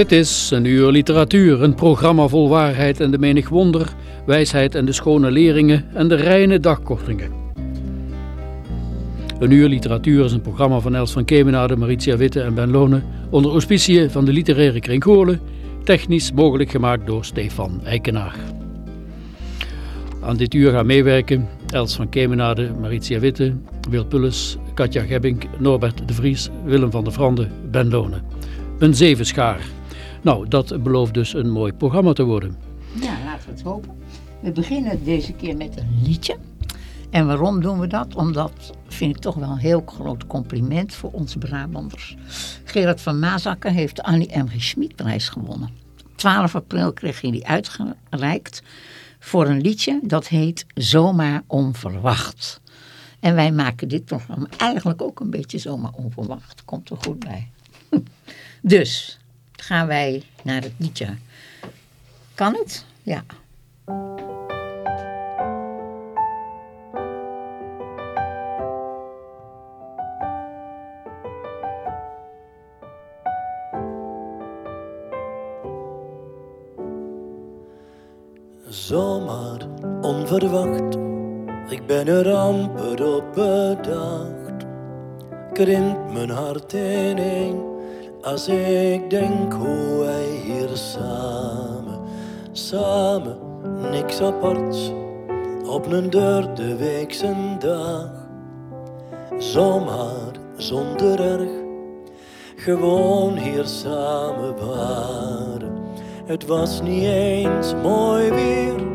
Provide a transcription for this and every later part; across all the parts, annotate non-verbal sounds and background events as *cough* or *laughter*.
Dit is een uur literatuur, een programma vol waarheid en de menig wonder, wijsheid en de schone leringen en de reine dagkortingen. Een uur literatuur is een programma van Els van Kemenade, Maritia Witte en Ben Lone onder auspiciën van de literaire kring Goorlen, technisch mogelijk gemaakt door Stefan Eikenaar. Aan dit uur gaan meewerken Els van Kemenade, Maritia Witte, Wil Pulles, Katja Gebbink, Norbert de Vries, Willem van der Vrande, Ben Lone. Een zevenschaar. Nou, dat belooft dus een mooi programma te worden. Ja, laten we het hopen. We beginnen deze keer met een liedje. En waarom doen we dat? Omdat, vind ik toch wel een heel groot compliment voor onze Brabanders. Gerard van Mazakken heeft de Annie M. G. Schmidprijs gewonnen. 12 april kreeg hij die uitgereikt voor een liedje dat heet Zomaar Onverwacht. En wij maken dit programma eigenlijk ook een beetje zomaar onverwacht. Komt er goed bij. *laughs* Dus gaan wij naar het liedje. Kan het? Ja. Zomaar onverwacht, ik ben er amper op bedacht. Krimpt mijn hart ineen als ik denk hoe wij hier samen, samen, niks aparts, op een derde weekse dag. Zomaar zonder erg, gewoon hier samen waren. Het was niet eens mooi weer,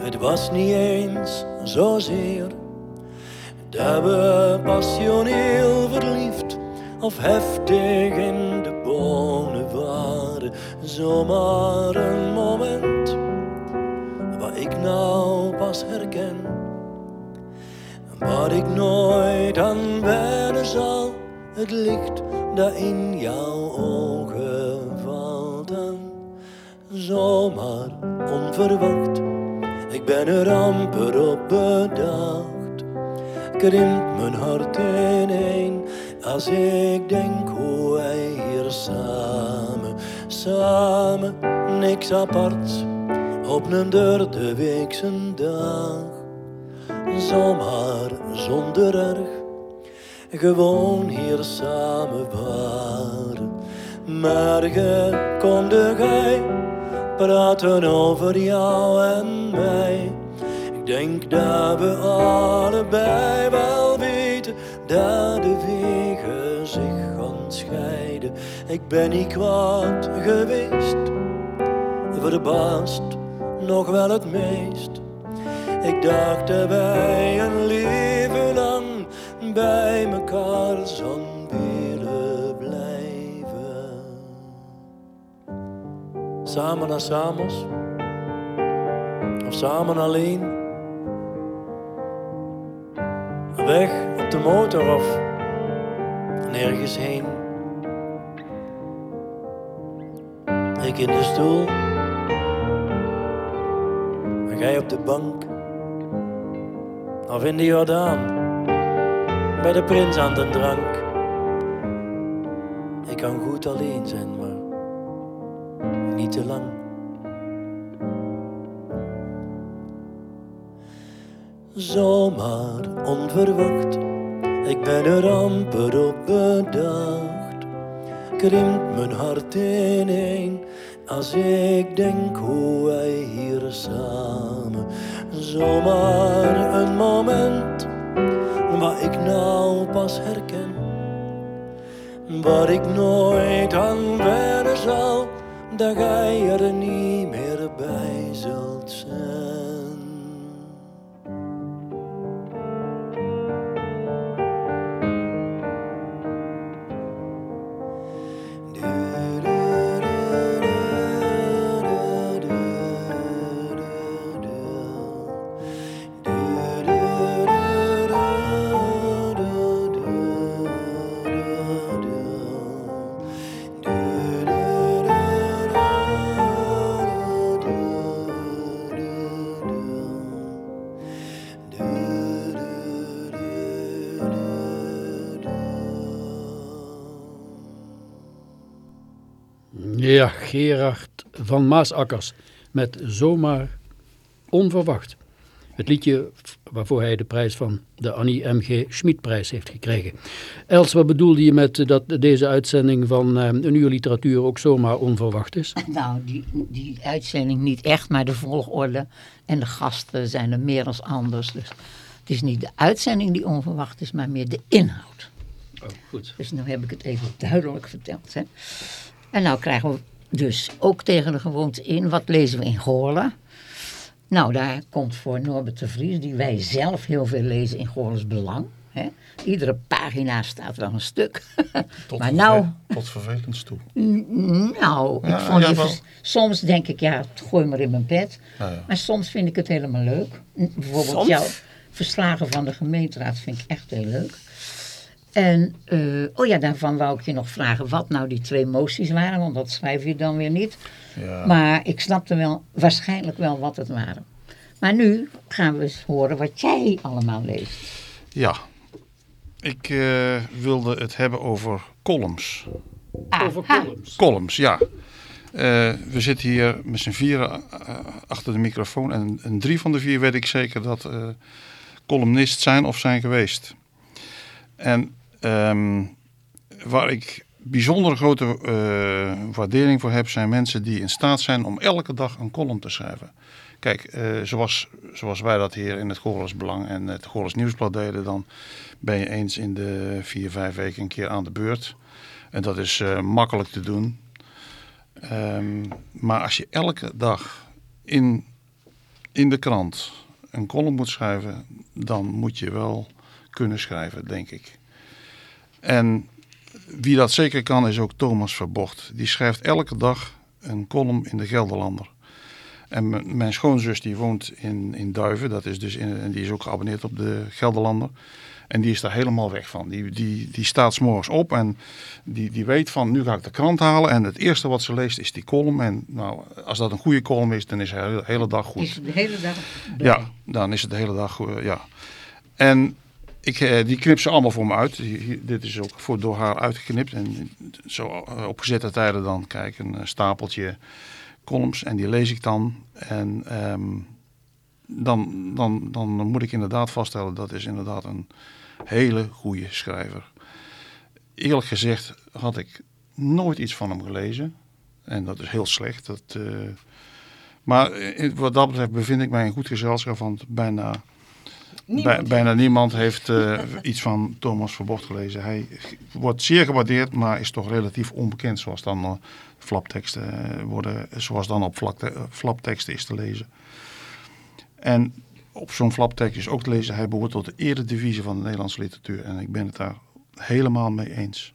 het was niet eens zozeer dat we passioneel verliefd of heftig in de waren. Zomaar een moment waar ik nou pas herken, waar ik nooit aan wennen zal. Het licht dat in jouw ogen valt aan zomaar onverwacht. Ik ben er amper op bedacht. Krimpt mijn hart ineen als ik denk hoe wij hier samen, samen, niks aparts op een derde weekse dag. Zomaar zonder erg, gewoon hier samen waren. Morgen komde gij praten over jou en mij. Ik denk dat we allebei wel weten dat de wegen zich gaan scheiden. Ik ben niet kwaad geweest, verbaasd nog wel het meest. Ik dacht wij een leven lang bij elkaar zouden willen blijven. Samen naar Samos, of samen alleen. Weg op de motor of nergens heen. Ik in de stoel, en jij op de bank. Of in de Jordaan, bij de prins aan den drank. Ik kan goed alleen zijn, maar niet te lang. zomaar onverwacht. Ik ben er amper op bedacht. Krimpt mijn hart ineen als ik denk hoe wij hier samen zomaar een moment waar ik nou pas herken. Waar ik nooit aan wennen zal, dat jij er niet meer bij zult zijn. Ja, Gerard van Maasakkers met Zomaar Onverwacht. Het liedje waarvoor hij de prijs van de Annie M.G. Schmidprijs heeft gekregen. Els, wat bedoelde je met dat deze uitzending van eh, een uur literatuur ook zomaar onverwacht is? *laughs* Nou, die, die uitzending niet echt, maar de volgorde en de gasten zijn er meer als anders. Dus het is niet de uitzending die onverwacht is, maar meer de inhoud. Oh, goed. Dus nu heb ik het even duidelijk verteld. Hè. En nou krijgen we dus ook tegen de gewoonte in, wat lezen we in Goorlen? Nou, daar komt voor Norbert de Vries, die wij zelf heel veel lezen in Goorlens Belang. Hè. Iedere pagina staat wel een stuk. Tot, maar nou, tot vervelend toe. Nou, ik Ja, vond ja, soms denk ik, ja, gooi maar in mijn bed. Ja. Maar soms vind ik het helemaal leuk. Bijvoorbeeld Soms? jouw verslagen van de gemeenteraad vind ik echt heel leuk. En, eh, oh ja, daarvan wou ik je nog vragen wat nou die twee moties waren, want dat schrijf je dan weer niet. Ja. Maar ik snapte wel, waarschijnlijk wel wat het waren. Maar nu gaan we eens horen wat jij allemaal leest. ja. Ik eh, wilde het hebben over columns. Over columns. Columns, ja. Eh, we zitten hier met z'n vieren achter de microfoon. En, en drie van de vier weet ik zeker dat eh, columnist zijn of zijn geweest. En ehm, waar ik bijzonder grote eh, waardering voor heb, zijn mensen die in staat zijn om elke dag een column te schrijven. Kijk, eh, zoals, zoals wij dat hier in het Goorles Belang en het Goorles Nieuwsblad deden, dan ben je eens in de vier, vijf weken een keer aan de beurt. En dat is eh, makkelijk te doen. Ehm, maar als je elke dag in, in de krant een column moet schrijven, dan moet je wel kunnen schrijven, denk ik. En wie dat zeker kan is ook Thomas Verbocht. Die schrijft elke dag een column in de Gelderlander. En mijn schoonzus die woont in, in Duiven, dat is dus in, en die is ook geabonneerd op de Gelderlander. En die is daar helemaal weg van. Die, die, die staat s'morgens op en die, die weet van nu ga ik de krant halen. En het eerste wat ze leest is die column. En nou, als dat een goede column is, dan is hij de hele, dag goed. Is het de hele dag blij? Ja, dan is het de hele dag, eh, ja. En ik, eh, die knip ze allemaal voor me uit. Hier- dit is ook voor, door haar uitgeknipt. En zo eh, op gezette tijden dan kijk een eh, stapeltje columns. En die lees ik dan. En ehm, dan, dan, dan moet ik inderdaad vaststellen, dat is inderdaad een hele goede schrijver. Eerlijk gezegd had ik nooit iets van hem gelezen. En dat is heel slecht. Dat, eh, maar wat dat betreft bevind ik mij in goed gezelschap, want bijna, bij- bijna niemand heeft eh, iets van Thomas Verbocht gelezen. Hij wordt zeer gewaardeerd, maar is toch relatief onbekend, zoals dan eh, flapteksten eh, worden, zoals dan op vlakte- flapteksten is te lezen. En op zo'n flaptekst is ook te lezen, hij behoort tot de eredivisie van de Nederlandse literatuur. En ik ben het daar helemaal mee eens.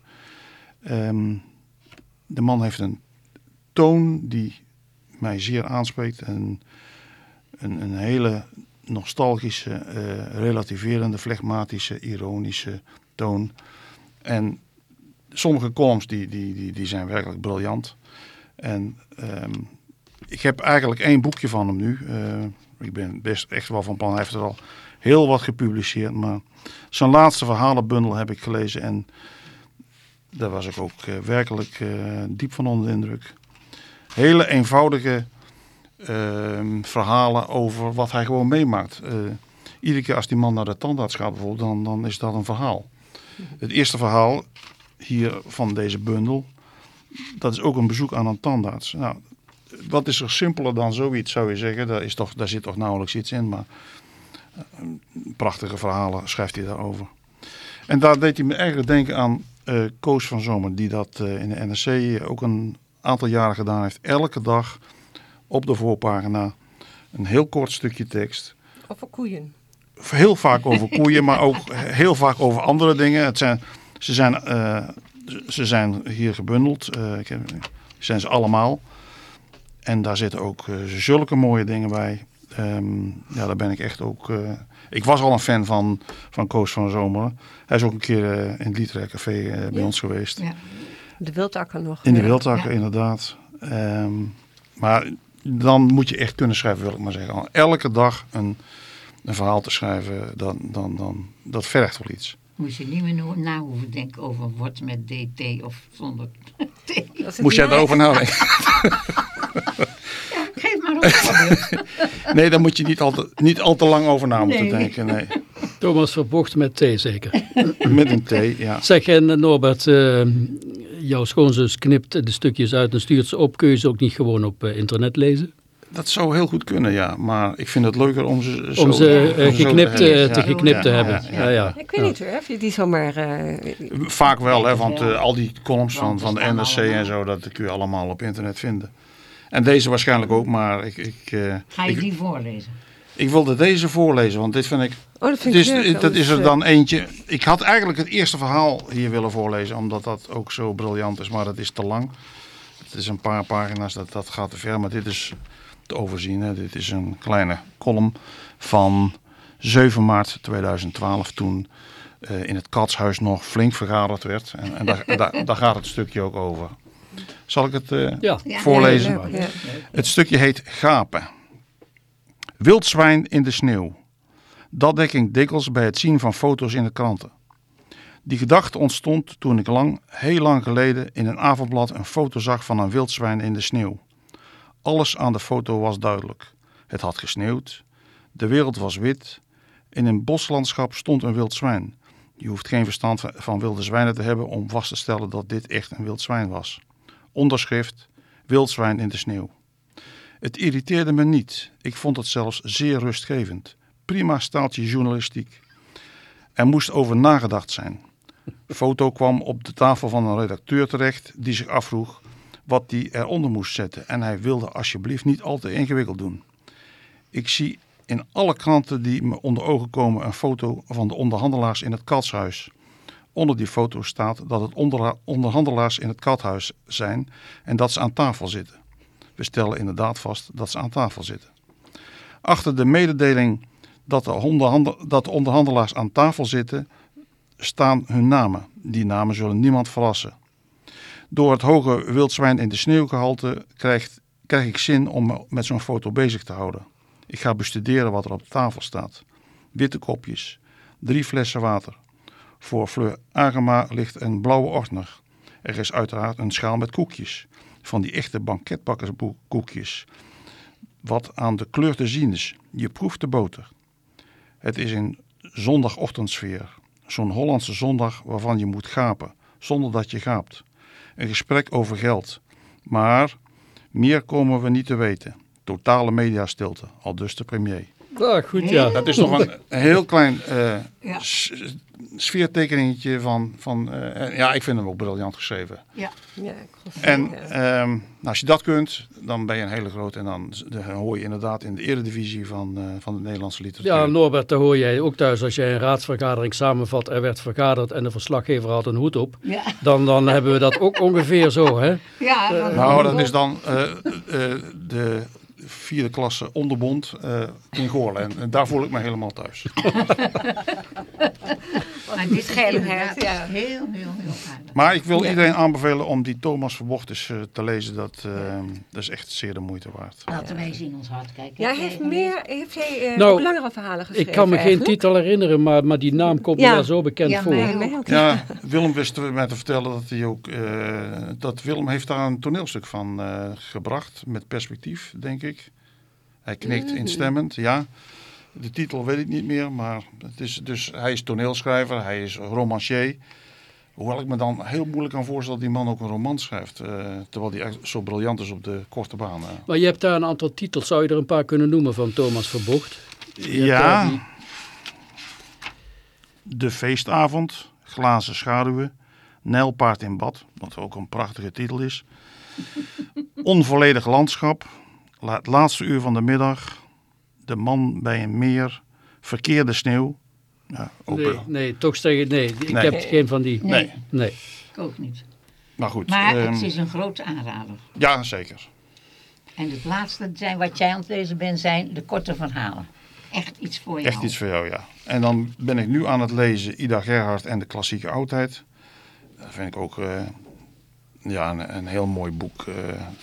Ehm, de man heeft een toon die mij zeer aanspreekt. En een, een hele nostalgische, eh, relativerende, flegmatische, ironische toon. En sommige columns die, die, die, die zijn werkelijk briljant. En ehm, ik heb eigenlijk één boekje van hem nu. Eh, ik ben best echt wel van plan. Hij heeft er al heel wat gepubliceerd. Maar zijn laatste verhalenbundel heb ik gelezen. En daar was ik ook eh, werkelijk diep van onder de indruk. Hele eenvoudige verhalen over wat hij gewoon meemaakt. Eh, iedere keer als die man naar de tandarts gaat bijvoorbeeld, dan, dan is dat een verhaal. Het eerste verhaal hier van deze bundel, dat is ook een bezoek aan een tandarts. Nou, wat is er simpeler dan zoiets zou je zeggen? Daar, is toch, daar zit toch nauwelijks iets in, maar eh, prachtige verhalen schrijft hij daarover. En daar deed hij me eigenlijk denken aan eh Koos van Zomer, die dat in de NRC ook een aantal jaren gedaan heeft. Elke dag op de voorpagina een heel kort stukje tekst. Over koeien. Heel vaak over *laughs* koeien, maar ook heel vaak over andere dingen. Het zijn, ze, zijn, eh, ze zijn hier gebundeld. eh, ik heb- zijn ze allemaal. En daar zitten ook eh, zulke mooie dingen bij. Ehm, ja, daar ben ik echt ook... ik was al een fan van, van Koos van Zomer. Hij is ook een keer in het Literair Café bij Ja. ons geweest. Ja. De wildakker nog. In de Ja. inderdaad. Ehm, maar dan moet je echt kunnen schrijven, wil ik maar zeggen. Elke dag een, een verhaal te schrijven, dan, dan, dan, dat vergt wel iets. Moest je niet meer na hoeven denken over wordt met DT of zonder T. Moest jij erover nadenken? *laughs* Geef maar voorbeeld. *laughs* Nee, daar moet je niet al te, niet al te lang over na moeten Nee. denken. Nee. Thomas Verbocht met thee zeker. Met een T, ja. Zeg, en eh, Norbert, eh, jouw schoonzus knipt de stukjes uit en stuurt ze op. Kun je ze ook niet gewoon op eh, internet lezen? Dat zou heel goed kunnen, ja. Maar ik vind het leuker om ze zo, Om ze om zo geknipt, te eh, hebben. te, Ja, geknipt te ja, hebben. ja, Ja, ja. ja. Ik weet niet hoor, of je die zomaar... eh, Vaak wel, hè, want eh, al die columns van, van de NRC en zo, dat kun je allemaal op internet vinden. En deze waarschijnlijk ook, maar ik, ik, eh, Ga je ik, die voorlezen? Ik wilde deze voorlezen, want dit vind ik... Oh, dat vind Het ik leuk. dat is er eh, dan eentje... Ik had eigenlijk het eerste verhaal hier willen voorlezen, omdat dat ook zo briljant is, maar dat is te lang. Het is een paar pagina's, dat, dat gaat te ver, maar dit is te overzien. Hè. Dit is een kleine column van 7 maart 2012, toen eh, in het Katshuis nog flink vergaderd werd. En, en daar, daar, daar gaat het stukje ook over. Zal ik het eh, Ja. Ja, voorlezen? leuk, ja. Het stukje heet Gapen. Wildzwijn in de sneeuw. Dat denk ik dikwijls bij het zien van foto's in de kranten. Die gedachte ontstond toen ik lang, heel lang geleden in een avondblad een foto zag van een wildzwijn in de sneeuw. Alles aan de foto was duidelijk. Het had gesneeuwd, de wereld was wit, in een boslandschap stond een wild zwijn. Je hoeft geen verstand van- wilde zwijnen te hebben om vast te stellen dat dit echt een wild zwijn was. Onderschrift, wildzwijn in de sneeuw. Het irriteerde me niet. Ik vond het zelfs zeer rustgevend. Prima staaltje journalistiek. Er moest over nagedacht zijn. Foto kwam op de tafel van een redacteur terecht die zich afvroeg wat hij eronder moest zetten. En hij wilde alsjeblieft niet al te ingewikkeld doen. Ik zie in alle kranten die me onder ogen komen een foto van de onderhandelaars in het katshuis. Onder die foto staat dat het onderhandelaars in het kathuis zijn en dat ze aan tafel zitten. Stellen inderdaad vast dat ze aan tafel zitten. Achter de mededeling dat de, onderhandelaars aan tafel zitten, staan hun namen. Die namen zullen niemand verrassen. Door het hoge wildzwijn in de sneeuwgehalte krijg ik zin om me met zo'n foto bezig te houden. Ik ga bestuderen wat er op tafel staat. Witte kopjes, drie flessen water. Voor Fleur Agema ligt een blauwe ordner. Er is uiteraard een schaal met koekjes. Van die echte banketbakkerskoekjes. Wat aan de kleur te zien is. Je proeft de boter. Het is een zondagochtendsfeer. Zo'n Hollandse zondag waarvan je moet gapen, zonder dat je gaapt. Een gesprek over geld. Maar meer komen we niet te weten. Totale mediastilte, al dus de premier. Ah, goed, ja. Dat is nog een, heel klein eh, Ja. s- sfeertekeningetje van, van eh, ja, ik vind hem ook briljant geschreven. Ja. Ja, ik En ja. ehm, nou, als je dat kunt, dan ben je een hele grote. En dan, dan hoor je inderdaad in de eredivisie van, eh, van de Nederlandse literatuur. Ja, Norbert, dat hoor jij ook thuis. Als jij een raadsvergadering samenvat, er werd vergaderd en de verslaggever had een hoed op. Ja, Dan, dan hebben we dat ook ongeveer zo, hè? ja dat- Nou, dat is dan eh, eh, de vierde klasse onderbond eh, in Goorlen. En, en daar voel ik me helemaal thuis. *laughs* *laughs* maar dit inderdaad ja. heel, heel, heel aardig. Maar ik wil iedereen aanbevelen om die Thomas Verbocht eens eh, te lezen. Dat, eh, dat is echt zeer de moeite waard. Laten wij eens in ons hart kijken. Ja, heeft meer, heeft hij eh, Nou, ook langere verhalen geschreven Ik kan me geen titel herinneren, maar, maar die naam komt me wel zo bekend Ja, voor. Ja, *laughs* Willem wist mij te vertellen dat hij ook. eh, dat Willem heeft daar een toneelstuk van eh, gebracht. Met perspectief, denk ik. Hij knikt instemmend, ja. De titel weet ik niet meer, maar het is, dus, hij is toneelschrijver, hij is romancier. Hoewel ik me dan heel moeilijk kan voorstellen dat die man ook een roman schrijft. eh, terwijl hij echt zo briljant is op de korte baan. eh. Maar je hebt daar een aantal titels. Zou je er een paar kunnen noemen van Thomas Verbocht? Ja, die- De Feestavond, Glazen Schaduwen, Nijlpaard in Bad, wat ook een prachtige titel is. *laughs* Onvolledig Landschap, La- Het Laatste Uur van de Middag, De Man bij een Meer, Verkeerde Sneeuw. Ja, ook, Nee, nee, toch zeggen nee. Ik Nee. heb geen van die. nee. Nee. Ik ook niet. maar goed. Maar ehm, het is een grote aanrader. Ja, zeker. En het laatste zijn wat jij aan het lezen bent, zijn de korte verhalen. Echt iets voor jou. Echt iets voor jou, ja. En dan ben ik nu aan het lezen Ida Gerhard en de klassieke oudheid. Dat vind ik ook eh, ja, een, een heel mooi boek. eh.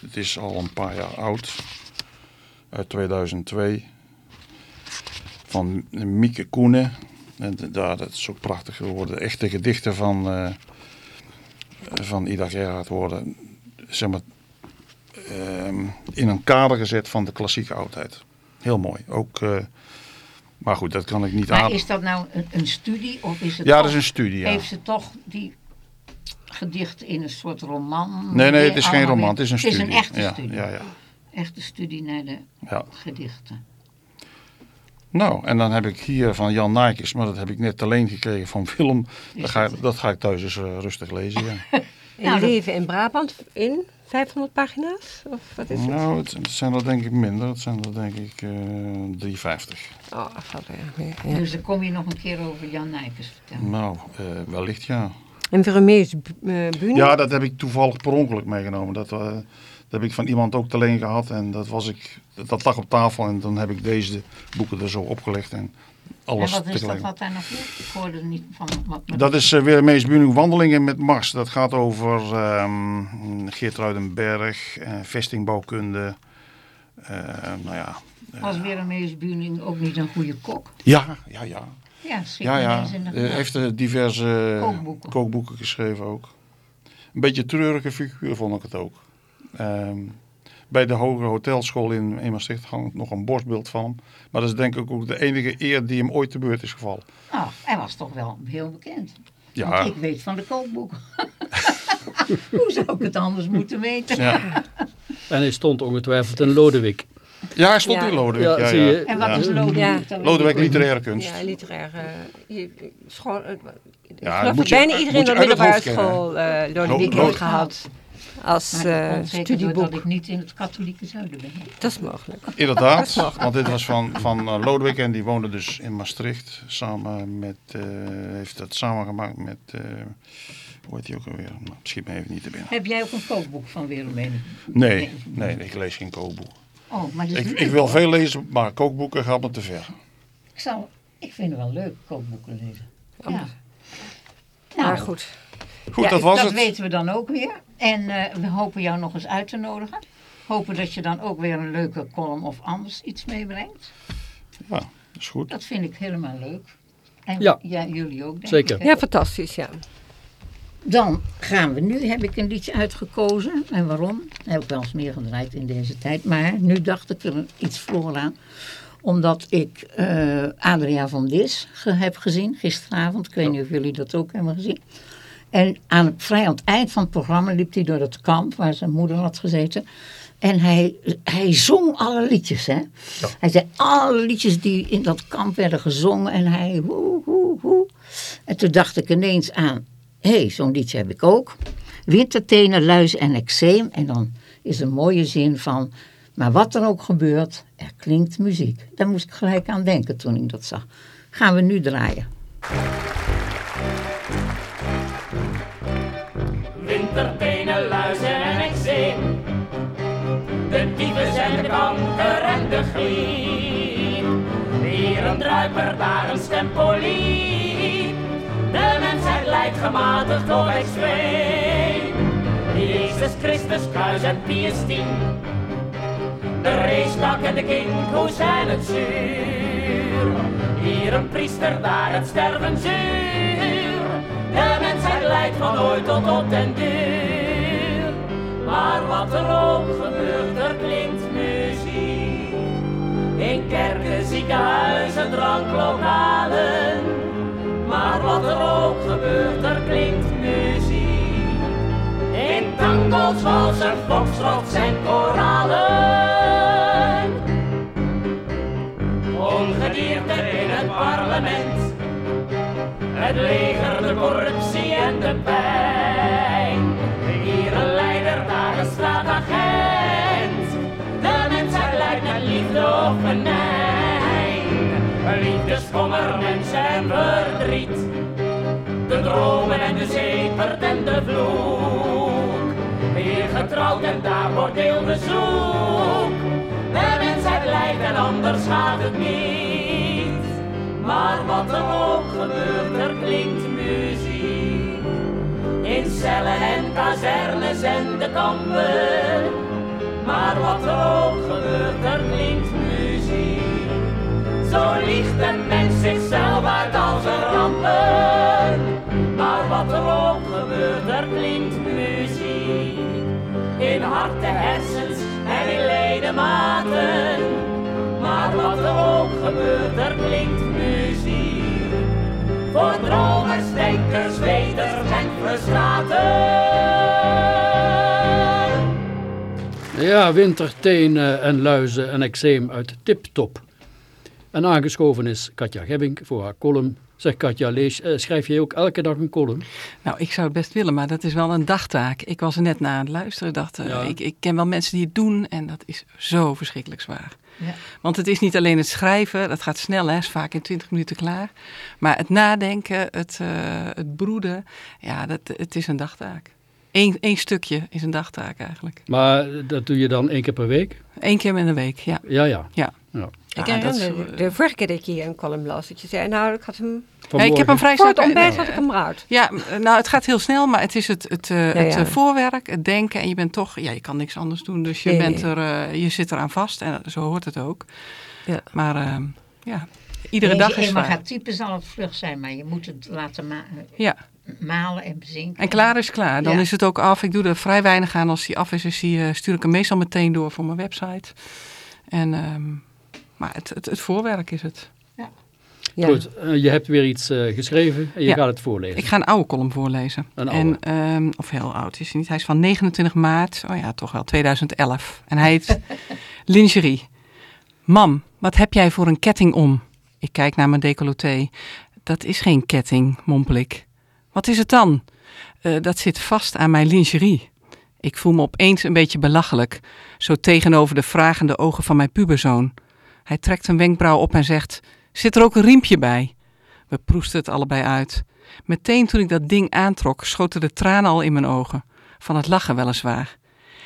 het is al een paar jaar oud. Uit 2002. Van Mieke Koenen. En daar, dat is ook prachtig geworden. Echte gedichten van, eh, van Ida Gerhard worden zeg maar, ehm, in een kader gezet van de klassieke oudheid. Heel mooi. Ook, eh, maar goed, dat kan ik niet Maar aan. is dat nou een, een studie of is het Ja, toch- dat is een studie. Ja. Heeft ze toch die gedichten in een soort roman? Nee, nee, het is geen roman, het is een studie. Het is een echte ja, studie. Ja, ja, Echte studie naar de ja. gedichten. Nou, en dan heb ik hier van Jan Nijkes, maar dat heb ik net te leen gekregen van Willem. Dat ga, ik- dat ga ik thuis eens eh, rustig lezen. Ja. *laughs* Nou, Leven in Brabant in 500 pagina's? Of wat is het? nou, het, het zijn er denk ik minder. Het zijn er denk ik eh 350. Oh, valt er. Ja. Dus dan kom je nog een keer over Jan Nijkers vertellen. Nou, eh, wellicht ja. En Veromeus uh, Bune? Ja, dat heb ik toevallig per ongeluk meegenomen. Dat, eh, dat heb ik van iemand ook te leen gehad. En dat, was ik, dat lag op tafel en dan heb ik deze boeken er zo opgelegd. En alles en wat is dat wat daar nog is? Ik hoorde er niet van. Wat, wat- Dat is eh, weer Buning wandelingen met Mars. Dat gaat over ehm Geertruidenberg, eh, vestingbouwkunde. eh, nou ja. Was Weremees Buning ook niet een goede kok? Ja, ja, ja. Ja, ja, ja. gedachten. heeft diverse Kookboeken. kookboeken geschreven ook. Een beetje treurige figuur vond ik het ook. Ehm, bij de Hogere Hotelschool in, in Maastricht hangt nog een borstbeeld van hem. Maar dat is denk ik ook de enige eer die hem ooit te beurt is gevallen. Nou, hij was toch wel heel bekend. Ja. Want ik weet van de kookboeken. *laughs* Hoe zou ik het anders moeten weten? Ja, *laughs* En hij stond ongetwijfeld in Lodewijk. ja hij stond Ja. in Lodewijk. Ja, Ja, zie ja. je. En wat Ja. is Lodewijk? Ja. Weet Lodewijk niet. literaire kunst. Ja, literair. eh, je- school, eh, dat je- bijna moet iedereen op het middelbare school uh, Lodewijk Lo- heeft gehad. Als Maar dat eh, studieboek. ik niet in het katholieke zuiden ben. Dat is mogelijk. Inderdaad, want dit was van, van eh, Lodewijk en die woonde dus in Maastricht. Samen met, eh, heeft dat samengemaakt met, eh, hoe heet die ook alweer? Nou, schiet me even niet te binnen. Heb jij ook een kookboek van Werelmenen? Nee, nee, ik lees geen kookboek. Oh, maar dat is Ik, leuk, ik wil hoor. veel lezen, maar kookboeken gaat me te ver. Ik, zou, ik vind het wel leuk, kookboeken lezen. Ja. Maar Nou, goed. Goed, ja, dat was dat het. weten we dan ook weer. En eh, we hopen jou nog eens uit te nodigen. Hopen dat je dan ook weer een leuke column of anders iets meebrengt. Ja, dat is goed. Dat vind ik helemaal leuk. En Ja. jullie ook, denk Zeker. ik? Ja, fantastisch, ja. Dan gaan we nu, heb ik een liedje uitgekozen. En waarom? Heb ik wel eens meer gedraaid in deze tijd. Maar nu dacht ik er iets voor aan. Omdat ik eh, Adria van Dis ge- heb gezien gisteravond. Ik weet niet of jullie dat ook hebben gezien. En aan, vrij aan het eind van het programma liep hij door het kamp waar zijn moeder had gezeten. En hij, hij zong alle liedjes. Hè? Hij zei alle liedjes die in dat kamp werden gezongen. En hij woe, woe, woe. En toen dacht ik ineens aan, hé, hey, zo'n liedje heb ik ook. Wintertenen, luis en eczeem. En dan is een mooie zin van, maar wat er ook gebeurt, er klinkt muziek. Daar moest ik gelijk aan denken toen ik dat zag. Gaan we nu draaien. Wintertenen, luizen en eczeem. De tyfus en de kanker en de griep. Hier een druiper, daar een stempoliep. De mensheid lijkt gematigd toch extreem. Jezus Christus, kruis en Pius X. De reestak en de kinkhoes zijn het zuur. Hier een priester, daar het sterven zuur. De mensheid lijdt van ooit tot op den duur. Maar wat er ook gebeurt, er klinkt muziek. In kerken, ziekenhuizen, dranklokalen. Maar wat er ook gebeurt, er klinkt muziek. In tangos, walsen, foxtrots en koralen. Ongedierte in het parlement. Het leger, de corruptie en de pijn. Hier een leider, daar een straatagent. De mensheid lijkt met liefde of venijn. Liefdeskommer, mensen en verdriet. De dromen en de zeepert en de vloek. Hier getrouwd en daar bordeelbezoek. De mensheid lijkt en anders gaat het niet. Maar wat er ook gebeurt, er klinkt muziek. In cellen en kazernes en de kampen. Maar wat er ook gebeurt, er klinkt muziek. Zo liegt een mens zichzelf uit als een rampen. Maar wat er ook gebeurt, er klinkt muziek. In harten, hersens en in ledematen. Maar wat er ook gebeurt, er klinkt. Voor dromers, denkers, weters en frustraten. Ja, wintertenen en luizen en eczeem uit Tiptop. En aangeschoven is Katja Gebbink voor haar column. Zeg Katja, lees, eh, schrijf je ook elke dag een column? Nou, ik zou het best willen, maar dat is wel een dagtaak. Ik was er net na aan het luisteren. Dacht, eh, Ja. ik, ik ken wel mensen die het doen en dat is zo verschrikkelijk zwaar. Ja. Want het is niet alleen het schrijven, dat gaat snel, hè, is vaak in 20 minuten klaar. Maar het nadenken, het, eh, het broeden, ja, dat, het is een dagtaak. Eén, één stukje is een dagtaak eigenlijk. Maar dat doe je dan één keer per week? Eén keer in de week, ja. Ja, ja. ja. ja. Ik Ja, herinner eh, de, de vorige keer dat ik hier een column las, dat je zei, nou, ik had hem... Ja, ik heb hem vrij het snel- ontbijt had ik hem eruit. Ja, nou, het gaat heel snel, maar het is het, het, eh, het ja. eh, voorwerk, het denken. En je bent toch, ja, je kan niks anders doen. Dus je, Nee, bent nee. er, eh, je zit eraan vast en zo hoort het ook. Ja. Maar ehm, ja, iedere Als dag je is zwaar. gaat typen zal het vlug zijn, maar je moet het laten Ja, malen en bezinken. en klaar is klaar. Dan Ja. is het ook af. Ik doe er vrij weinig aan. Als die af is, is die, eh, stuur ik hem meestal meteen door voor mijn website. En, ehm, maar het, het, het voorwerk is het. Ja. Goed, eh, je hebt weer iets eh, geschreven en je Ja. gaat het voorlezen. Ik ga een oude column voorlezen. Een oude. En, ehm, of heel oud is hij niet. Hij is van 29 maart, oh ja, toch wel, 2011. En hij heet *laughs* Lingerie. Mam, wat heb jij voor een ketting om? Ik kijk naar mijn decolleté. Dat is geen ketting, mompel ik. Wat is het dan? "Eh, dat zit vast aan mijn lingerie. Ik voel me opeens een beetje belachelijk, zo tegenover de vragende ogen van mijn puberzoon. Hij trekt een wenkbrauw op en zegt: Zit er ook een riempje bij? We proesten het allebei uit. Meteen toen ik dat ding aantrok, schoten de tranen al in mijn ogen. Van het lachen weliswaar.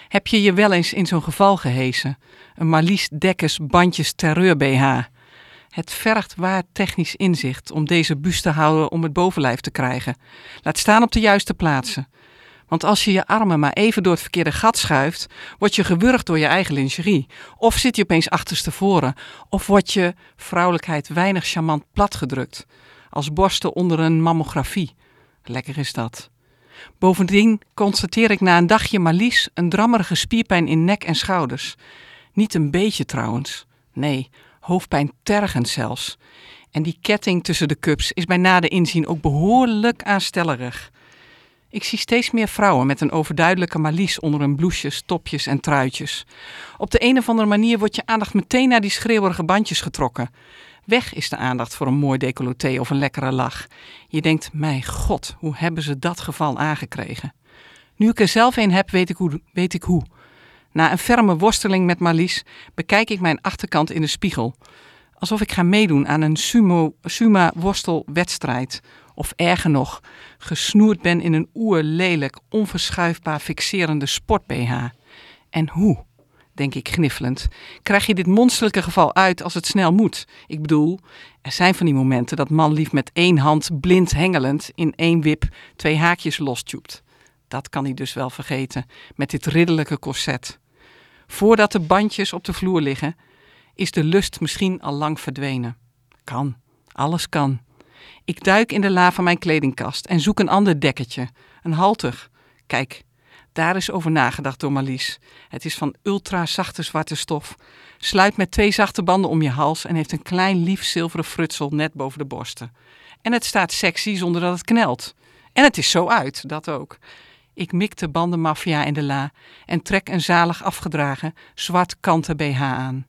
Heb je je wel eens in zo'n geval gehesen? Een Marlies Dekkers bandjes terreur BH. Het vergt waar technisch inzicht om deze buste te houden om het bovenlijf te krijgen. Laat staan op de juiste plaatsen. Want als je je armen maar even door het verkeerde gat schuift, word je gewurgd door je eigen lingerie. Of zit je opeens achterstevoren, of wordt je vrouwelijkheid weinig charmant platgedrukt. Als borsten onder een mammografie. Lekker is dat. Bovendien constateer ik na een dagje Marlies een drammerige spierpijn in nek en schouders. Niet een beetje trouwens. Nee, hoofdpijn tergend zelfs. En die ketting tussen de cups is bij nader inzien ook behoorlijk aanstellerig. Ik zie steeds meer vrouwen met een overduidelijke malies onder hun blouses, topjes en truitjes. Op de een of andere manier wordt je aandacht meteen naar die schreeuwerige bandjes getrokken. Weg is de aandacht voor een mooi decolleté of een lekkere lach. Je denkt, mijn god, hoe hebben ze dat geval aangekregen? Nu ik er zelf een heb, weet ik hoe. Weet ik hoe. Na een ferme worsteling met Marlies bekijk ik mijn achterkant in de spiegel. Alsof ik ga meedoen aan een sumo, suma-worstelwedstrijd. Of erger nog, gesnoerd ben in een oerlelijk, onverschuifbaar fixerende sport-BH. En hoe, denk ik gniffelend, krijg je dit monsterlijke geval uit als het snel moet? Ik bedoel, er zijn van die momenten dat man lief met één hand blind hengelend in één wip twee haakjes lostjoept. Dat kan hij dus wel vergeten met dit ridderlijke corset. Voordat de bandjes op de vloer liggen, is de lust misschien al lang verdwenen. Kan, alles kan. Ik duik in de la van mijn kledingkast en zoek een ander dekkertje, een halter. Kijk, Daar is over nagedacht door Marlies. Het is van ultra zachte zwarte stof. Sluit met twee zachte banden om je hals en heeft een klein lief zilveren frutsel net boven de borsten. En het staat sexy zonder dat het knelt. En het is zo uit, dat ook. Ik mik de bandenmafia in de la en trek een zalig afgedragen zwart kanten BH aan.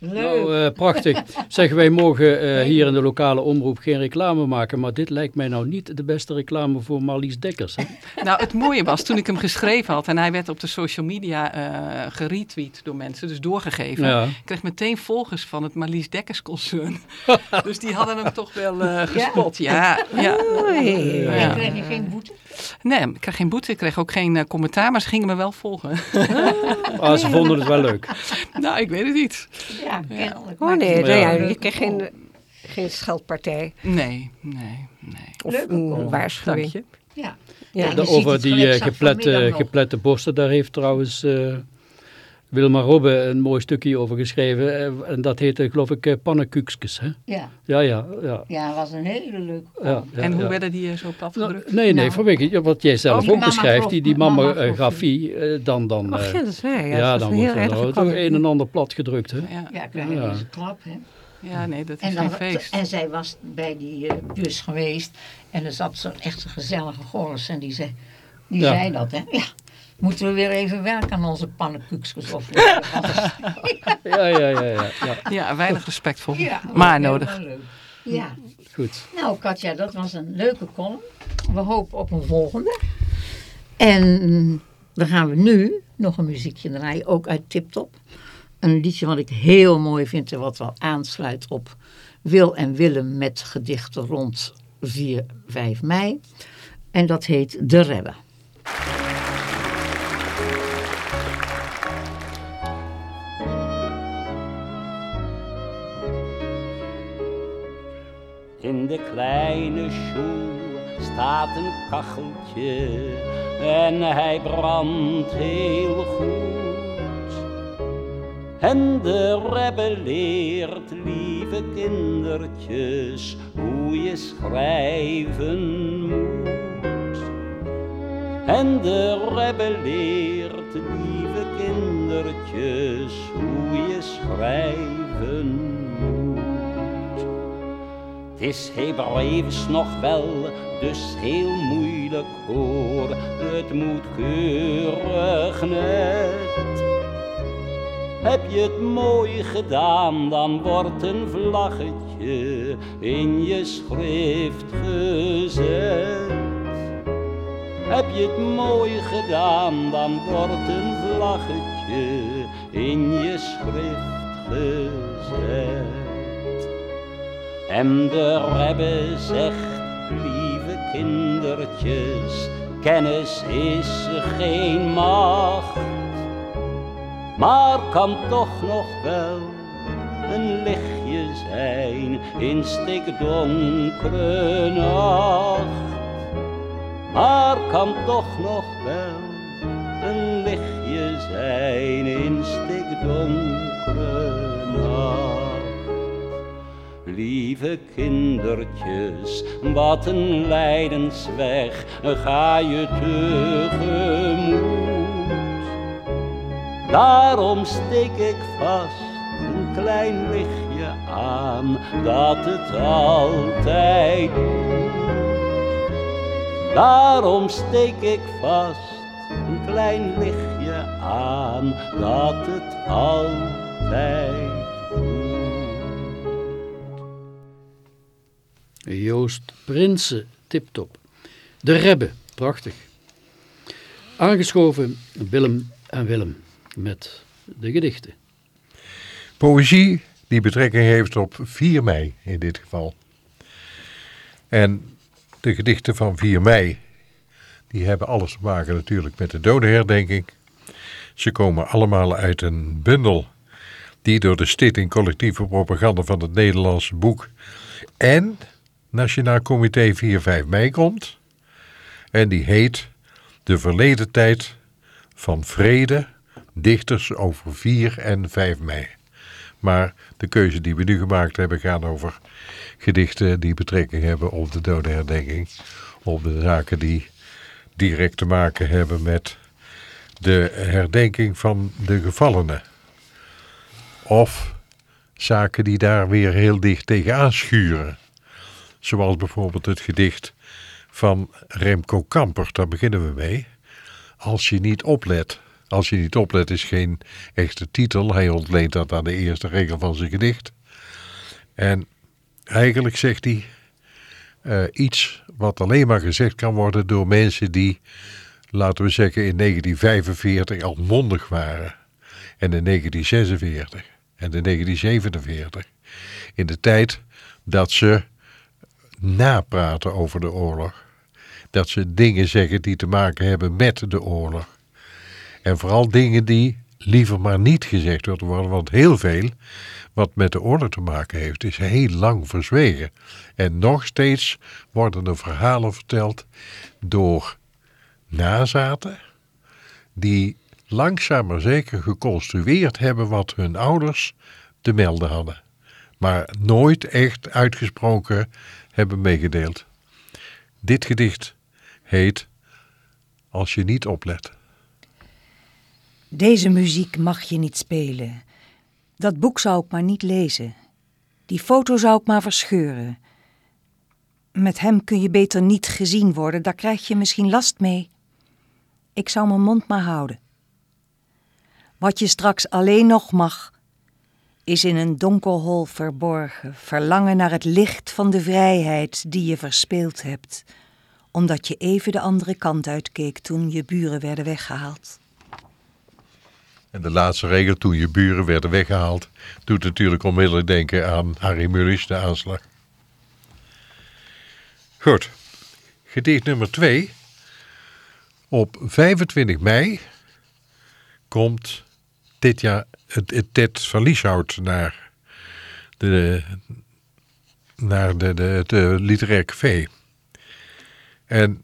Nou, eh, prachtig. *laughs* Zeg, wij mogen eh, hier in de lokale omroep geen reclame maken, maar dit lijkt mij nou niet de beste reclame voor Marlies Dekkers. Hè? *laughs* Nou, het mooie was toen ik hem geschreven had en hij werd op de social media eh geretweet door mensen, dus doorgegeven. Ja. Ik kreeg meteen volgers van het Marlies Dekkers concern. *laughs* dus die hadden hem toch wel eh, gespot. Ja, ja. Oei. Ja. En kreeg je geen boete? Nee, ik kreeg geen boete, ik kreeg ook geen eh, commentaar, maar ze gingen me wel volgen. Ah, ze vonden het wel leuk. nou, ik weet het niet. Ja, kennelijk. Oh nee, Ja. nou ja, je kreeg geen, geen scheldpartij Nee, nee, nee. of Leuke een waarschuwing. Ja. Ja. over die eh, geplette, geplette borsten, daar heeft trouwens eh, Wilma Robbe een mooi stukje over geschreven. eh, en dat heette, geloof ik, uh, pannenkoekjes. Hè? Ja, Ja, ja, ja. ja, was een hele leuke ja, column. ja, en hoe ja. werden die eh, zo plat Nou, gedrukt? nee, nee, Nou. vanwege wat jij zelf Oh, die ook beschrijft, die, die mammografie, eh, dan, dan, Ach eh, ja, dat is waar. Ja, ja, dat dan was wordt heel er erg toch een en ander plat gedrukt. Hè? Ja, Ja, krijg je Ja. deze klap, hè. ja, nee, dat is En, geen dan, feest. en zij was bij die eh, bus geweest en er zat zo'n echt een gezellige goris en die zei, die Ja. zei dat, hè. Ja, moeten we weer even werken aan onze pannenkoekjes of *laughs* Ja, ja, ja, ja, ja. Ja, weinig respectvol, Ja, maar nodig. leuk. Ja, Goed. nou Katja, dat was een leuke column. We hopen op een volgende. En dan gaan we nu nog een muziekje draaien, ook uit Tip Top. Een liedje wat ik heel mooi vind en wat wel aansluit op Wil en Willem met gedichten rond 4, 5 mei. En dat heet De Rebbe. In de kleine sjoel staat een kacheltje en hij brandt heel goed. En de rebbe leert lieve kindertjes hoe je schrijven moet. En de rebbe leert lieve kindertjes hoe je schrijven moet. Het is Hebreeuws nog wel, dus heel moeilijk hoor. Het moet keurig net. Heb je het mooi gedaan, dan wordt een vlaggetje in je schrift gezet. Heb je het mooi gedaan, dan wordt een vlaggetje in je schrift gezet. En de rebbe zegt, lieve kindertjes, kennis is geen macht, maar kan toch nog wel een lichtje zijn in stikdonkere nacht. Maar kan toch nog wel een lichtje zijn in stikdonkere nacht. Lieve kindertjes, wat een lijdensweg ga je tegemoet. Daarom steek ik vast een klein lichtje aan, dat het altijd doet. Daarom steek ik vast een klein lichtje aan, dat het altijd Joost Prinsen, tiptop. De Rebbe, prachtig. Aangeschoven Willem en Willem met de gedichten. Poëzie die betrekking heeft op 4 mei in dit geval. En de gedichten van 4 mei, die hebben alles te maken natuurlijk met de dodenherdenking. Ze komen allemaal uit een bundel die door de Stichting Collectieve Propaganda van het Nederlandse Boek en Nationaal Comité 4-5 mei komt. En die heet De Verleden Tijd van Vrede, Dichters over 4 en 5 mei. Maar de keuze die we nu gemaakt hebben gaan over gedichten die betrekking hebben op de dodenherdenking. Op de zaken die direct te maken hebben met de herdenking van de gevallenen. Of zaken die daar weer heel dicht tegenaan schuren. Zoals bijvoorbeeld het gedicht van Remco Kamper, daar beginnen we mee. Als je niet oplet. Als je niet oplet is geen echte titel. Hij ontleent dat aan de eerste regel van zijn gedicht. En eigenlijk zegt hij eh, iets wat alleen maar gezegd kan worden door mensen die, laten we zeggen, in 1945 al mondig waren. En in 1946 en in 1947. In de tijd dat ze napraten over de oorlog. Dat ze dingen zeggen die te maken hebben met de oorlog. En vooral dingen die liever maar niet gezegd worden, want heel veel wat met de oorlog te maken heeft, is heel lang verzwegen. En nog steeds worden er verhalen verteld door nazaten die langzaam maar zeker geconstrueerd hebben wat hun ouders te melden hadden. Maar nooit echt uitgesproken hebben meegedeeld. Dit gedicht heet Als je niet oplet. Deze muziek mag je niet spelen. Dat boek zou ik maar niet lezen. Die foto zou ik maar verscheuren. Met hem kun je beter niet gezien worden, daar krijg je misschien last mee. Ik zou mijn mond maar houden. Wat je straks alleen nog mag, is in een donker hol verborgen, verlangen naar het licht van de vrijheid die je verspeeld hebt, omdat je even de andere kant uitkeek toen je buren werden weggehaald. En de laatste regel, toen je buren werden weggehaald, doet natuurlijk onmiddellijk denken aan Harry Mullis, de aanslag. Goed, gedicht nummer 2. Op 25 mei komt dit jaar het, het Ted van Lieshout naar, de, naar de, de, het eh, literair café. En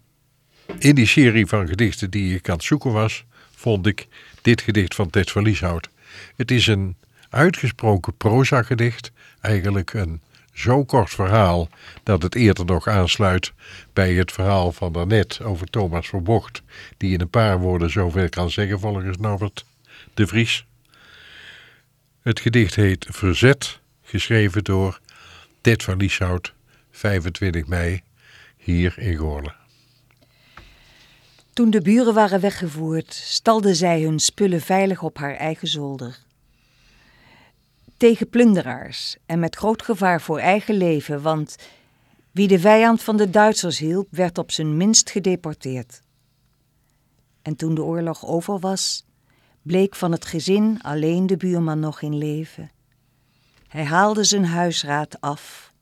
in die serie van gedichten die ik aan het zoeken was, vond ik dit gedicht van Ted van Lieshout. Het is een uitgesproken proza-gedicht, eigenlijk een zo kort verhaal dat het eerder nog aansluit bij het verhaal van daarnet over Thomas Verbocht, die in een paar woorden zoveel kan zeggen volgens Norbert de Vries. Het gedicht heet Verzet, geschreven door Ted van Lieshout, 25 mei, hier in Goorlen. Toen de buren waren weggevoerd, stalde zij hun spullen veilig op haar eigen zolder. Tegen plunderaars en met groot gevaar voor eigen leven, want wie de vijand van de Duitsers hielp, werd op zijn minst gedeporteerd. En toen de oorlog over was, bleek van het gezin alleen de buurman nog in leven. Hij haalde zijn huisraad af,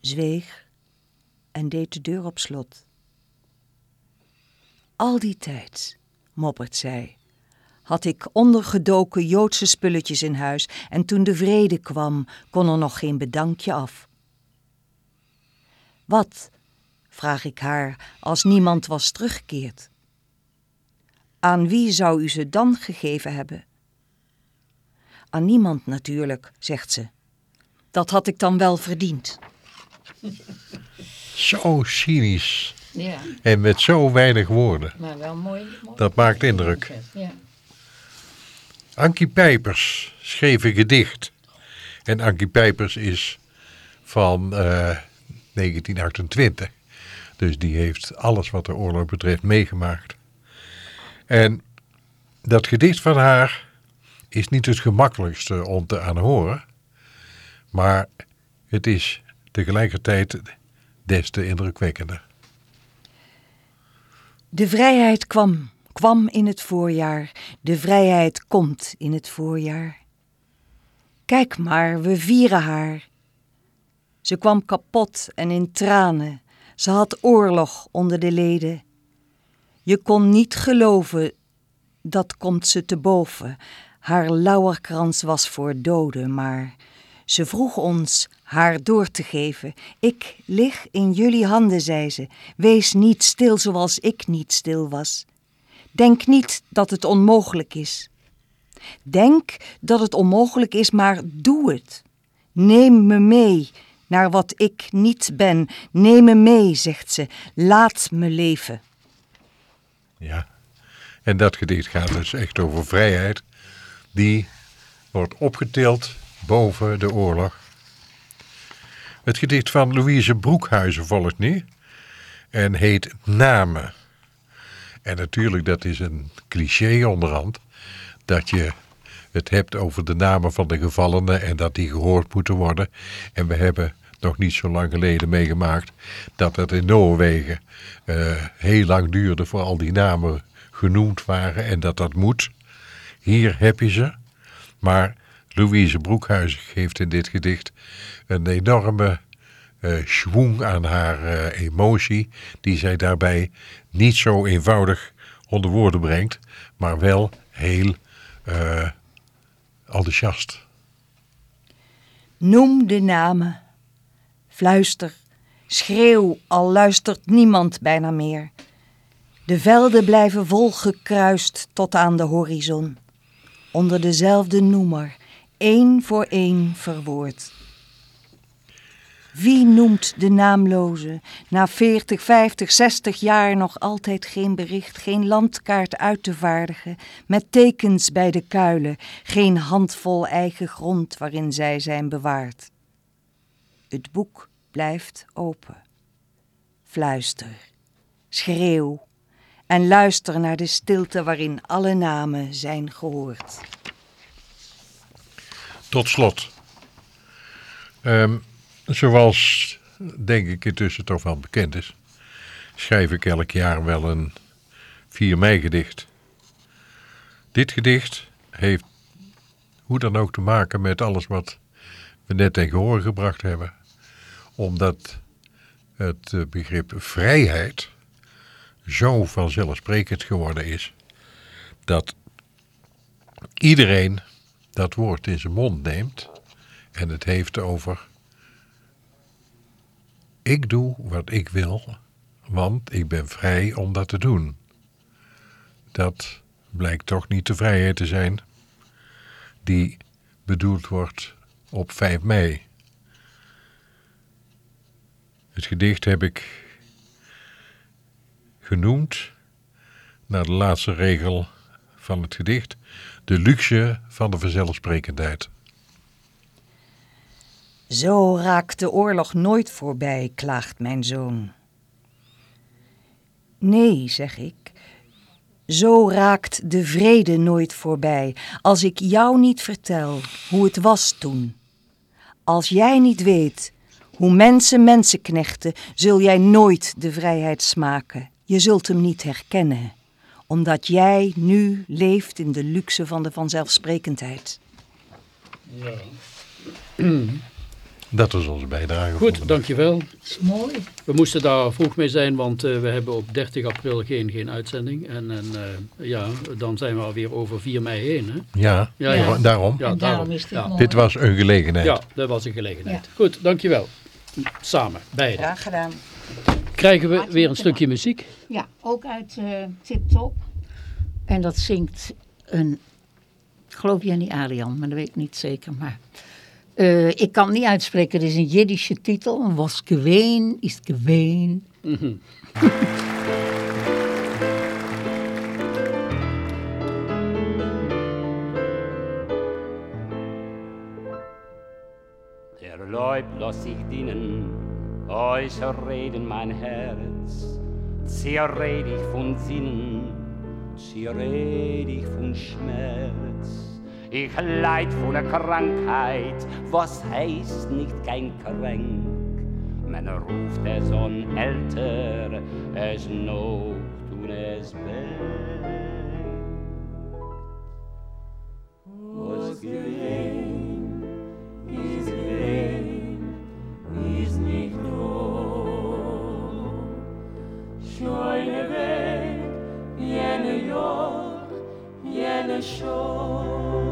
zweeg en deed de deur op slot. Al die tijd, moppert zij, had ik ondergedoken Joodse spulletjes in huis en toen de vrede kwam, kon er nog geen bedankje af. Wat, vraag ik haar, als niemand was teruggekeerd? Aan wie zou u ze dan gegeven hebben? Aan niemand natuurlijk, zegt ze. Dat had ik dan wel verdiend. Zo cynisch. Ja, En met zo weinig woorden. maar wel mooi. mooi. Dat maakt indruk. Ja. Ankie Pijpers schreef een gedicht. En Ankie Pijpers is van eh, 1928. Dus die heeft alles wat de oorlog betreft meegemaakt. En dat gedicht van haar is niet het gemakkelijkste om te aanhoren. Maar het is tegelijkertijd des te indrukwekkender. De vrijheid kwam, kwam in het voorjaar. De vrijheid komt in het voorjaar. Kijk maar, we vieren haar. Ze kwam kapot en in tranen. Ze had oorlog onder de leden. Je kon niet geloven, dat komt ze te boven. Haar lauwerkrans was voor doden, maar ze vroeg ons haar door te geven. Ik lig in jullie handen, zei ze. Wees niet stil zoals ik niet stil was. Denk niet dat het onmogelijk is. Denk dat het onmogelijk is, maar doe het. Neem me mee naar wat ik niet ben. Neem me mee, zegt ze. Laat me leven. Ja. En dat gedicht gaat dus echt over vrijheid. Die wordt opgetild boven de oorlog. Het gedicht van Louise Broekhuizen volgt nu. En heet Namen. En natuurlijk, dat is een cliché onderhand. Dat je het hebt over de namen van de gevallenen en dat die gehoord moeten worden. En we hebben nog niet zo lang geleden meegemaakt dat het in Noorwegen uh, heel lang duurde voor al die namen genoemd waren en dat dat moet. Hier heb je ze. Maar Louise Broekhuizen geeft in dit gedicht een enorme uh, schwung aan haar uh, emotie, die zij daarbij niet zo eenvoudig onder woorden brengt, maar wel heel enthousiast. Noem de namen, fluister, schreeuw, al luistert niemand bijna meer. De velden blijven volgekruist tot aan de horizon, onder dezelfde noemer, één voor één verwoord. Wie noemt de naamloze, na 40, 50, 60 jaar nog altijd geen bericht, geen landkaart uit te vaardigen, met tekens bij de kuilen, geen handvol eigen grond waarin zij zijn bewaard? Het boek blijft open. Fluister, schreeuw en luister naar de stilte waarin alle namen zijn gehoord. Tot slot. Um, Zoals denk ik intussen toch wel bekend is, schrijf ik elk jaar wel een 4 mei gedicht. Dit gedicht heeft hoe dan ook te maken met alles wat we net tegen gehoor gebracht hebben. Omdat het eh, begrip vrijheid zo vanzelfsprekend geworden is dat iedereen dat woord in zijn mond neemt en het heeft over ik doe wat ik wil, want ik ben vrij om dat te doen. Dat blijkt toch niet de vrijheid te zijn die bedoeld wordt op 5 mei. Het gedicht heb ik genoemd naar de laatste regel van het gedicht, de luxe van de vanzelfsprekendheid. Zo raakt de oorlog nooit voorbij, klaagt mijn zoon. Nee, zeg ik, zo raakt de vrede nooit voorbij, als ik jou niet vertel hoe het was toen. Als jij niet weet hoe mensen mensen knechten, zul jij nooit de vrijheid smaken. Je zult hem niet herkennen, omdat jij nu leeft in de luxe van de vanzelfsprekendheid. Ja. Dat was onze bijdrage. Goed, dankjewel. Dat is mooi. We moesten daar vroeg mee zijn, want uh, we hebben op 30 april geen, geen uitzending. En, en uh, ja, dan zijn we alweer over 4 mei heen. Hè? Ja, ja, ja. daarom. Ja, daarom is dit ja. mooi. Dit was een gelegenheid. Ja, dat was een gelegenheid. Goed, dankjewel. Samen, beide. Graag gedaan. Krijgen we weer een stukje muziek? Ja, ook uit uh, Tip Top. En dat zingt een, ik geloof Jenny Arian, maar dat weet ik niet zeker. Maar uh, ik kan het niet uitspreken, het is een Jiddische titel. Was geween, is geween. Mm -hmm. *laughs* Der Leib lass sich dienen, euch reden mein Herz. Zerred ich von Sinnen, zerred ich von Schmerz. Ich leid von der Krankheit, was heißt nicht kein Kränk. Man ruft es an älter, es Not und es Bett. Was gewesen, ist gewesen, schöne Welt, jene Jord, jene Schor.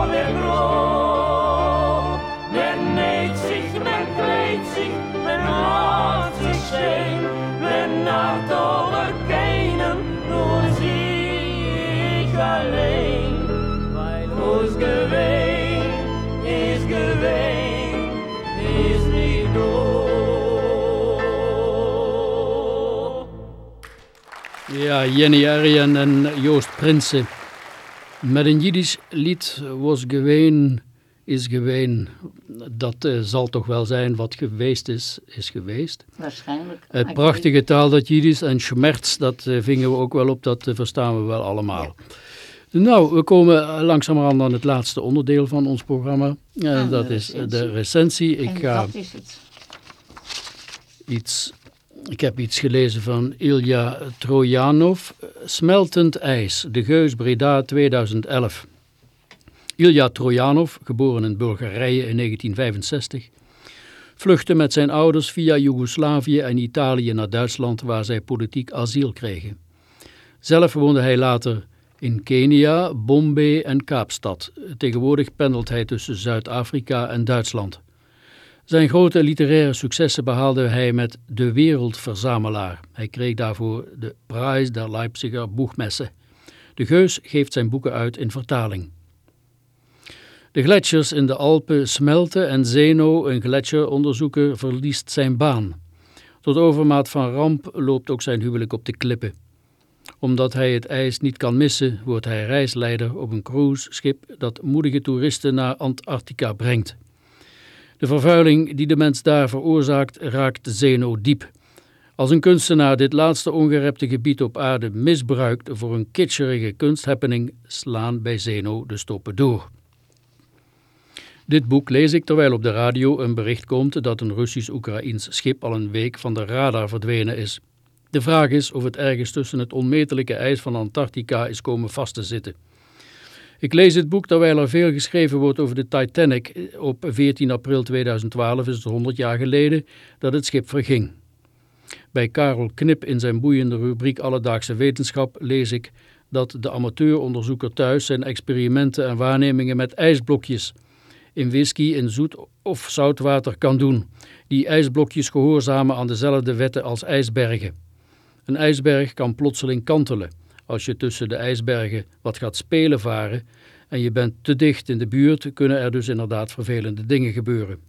Ja, Jenny Arjen en Joost Prinsen. Met een Jiddisch lied was geween, is geween. Dat eh, zal toch wel zijn wat geweest is, is geweest. Waarschijnlijk. Het prachtige taal dat Jiddisch en schmerz, dat eh, vingen we ook wel op, dat eh, verstaan we wel allemaal. Nou, we komen langzamerhand aan het laatste onderdeel van ons programma. En Ah, de dat is de recensie. recensie. En Ik ga wat is het? iets, ik heb iets gelezen van Ilja Trojanov, Smeltend ijs, de Geus Breda 2011. Ilja Trojanov, geboren in Bulgarije in 1965, vluchtte met zijn ouders via Joegoslavië en Italië naar Duitsland waar zij politiek asiel kregen. Zelf woonde hij later in Kenia, Bombay en Kaapstad. Tegenwoordig pendelt hij tussen Zuid-Afrika en Duitsland. Zijn grote literaire successen behaalde hij met De Wereldverzamelaar. Hij kreeg daarvoor de prijs der Leipziger Boegmesse. De Geus geeft zijn boeken uit in vertaling. De gletsjers in de Alpen smelten en Zeno, een gletsjeronderzoeker, verliest zijn baan. Tot overmaat van ramp loopt ook zijn huwelijk op de klippen. Omdat hij het ijs niet kan missen, wordt hij reisleider op een cruiseschip dat moedige toeristen naar Antarctica brengt. De vervuiling die de mens daar veroorzaakt raakt Zeno diep. Als een kunstenaar dit laatste ongerepte gebied op aarde misbruikt voor een kitscherige kunsthappening, slaan bij Zeno de stoppen door. Dit boek lees ik terwijl op de radio een bericht komt dat een Russisch-Oekraïns schip al een week van de radar verdwenen is. De vraag is of het ergens tussen het onmetelijke ijs van Antarctica is komen vast te zitten. Ik lees het boek terwijl er veel geschreven wordt over de Titanic. Op 14 april 2012 is het 100 jaar geleden dat het schip verging. Bij Karel Knip in zijn boeiende rubriek Alledaagse Wetenschap lees ik dat de amateuronderzoeker thuis zijn experimenten en waarnemingen met ijsblokjes in whisky in zoet of zoutwater kan doen. Die ijsblokjes gehoorzamen aan dezelfde wetten als ijsbergen. Een ijsberg kan plotseling kantelen. Als je tussen de ijsbergen wat gaat spelen varen en je bent te dicht in de buurt, kunnen er dus inderdaad vervelende dingen gebeuren.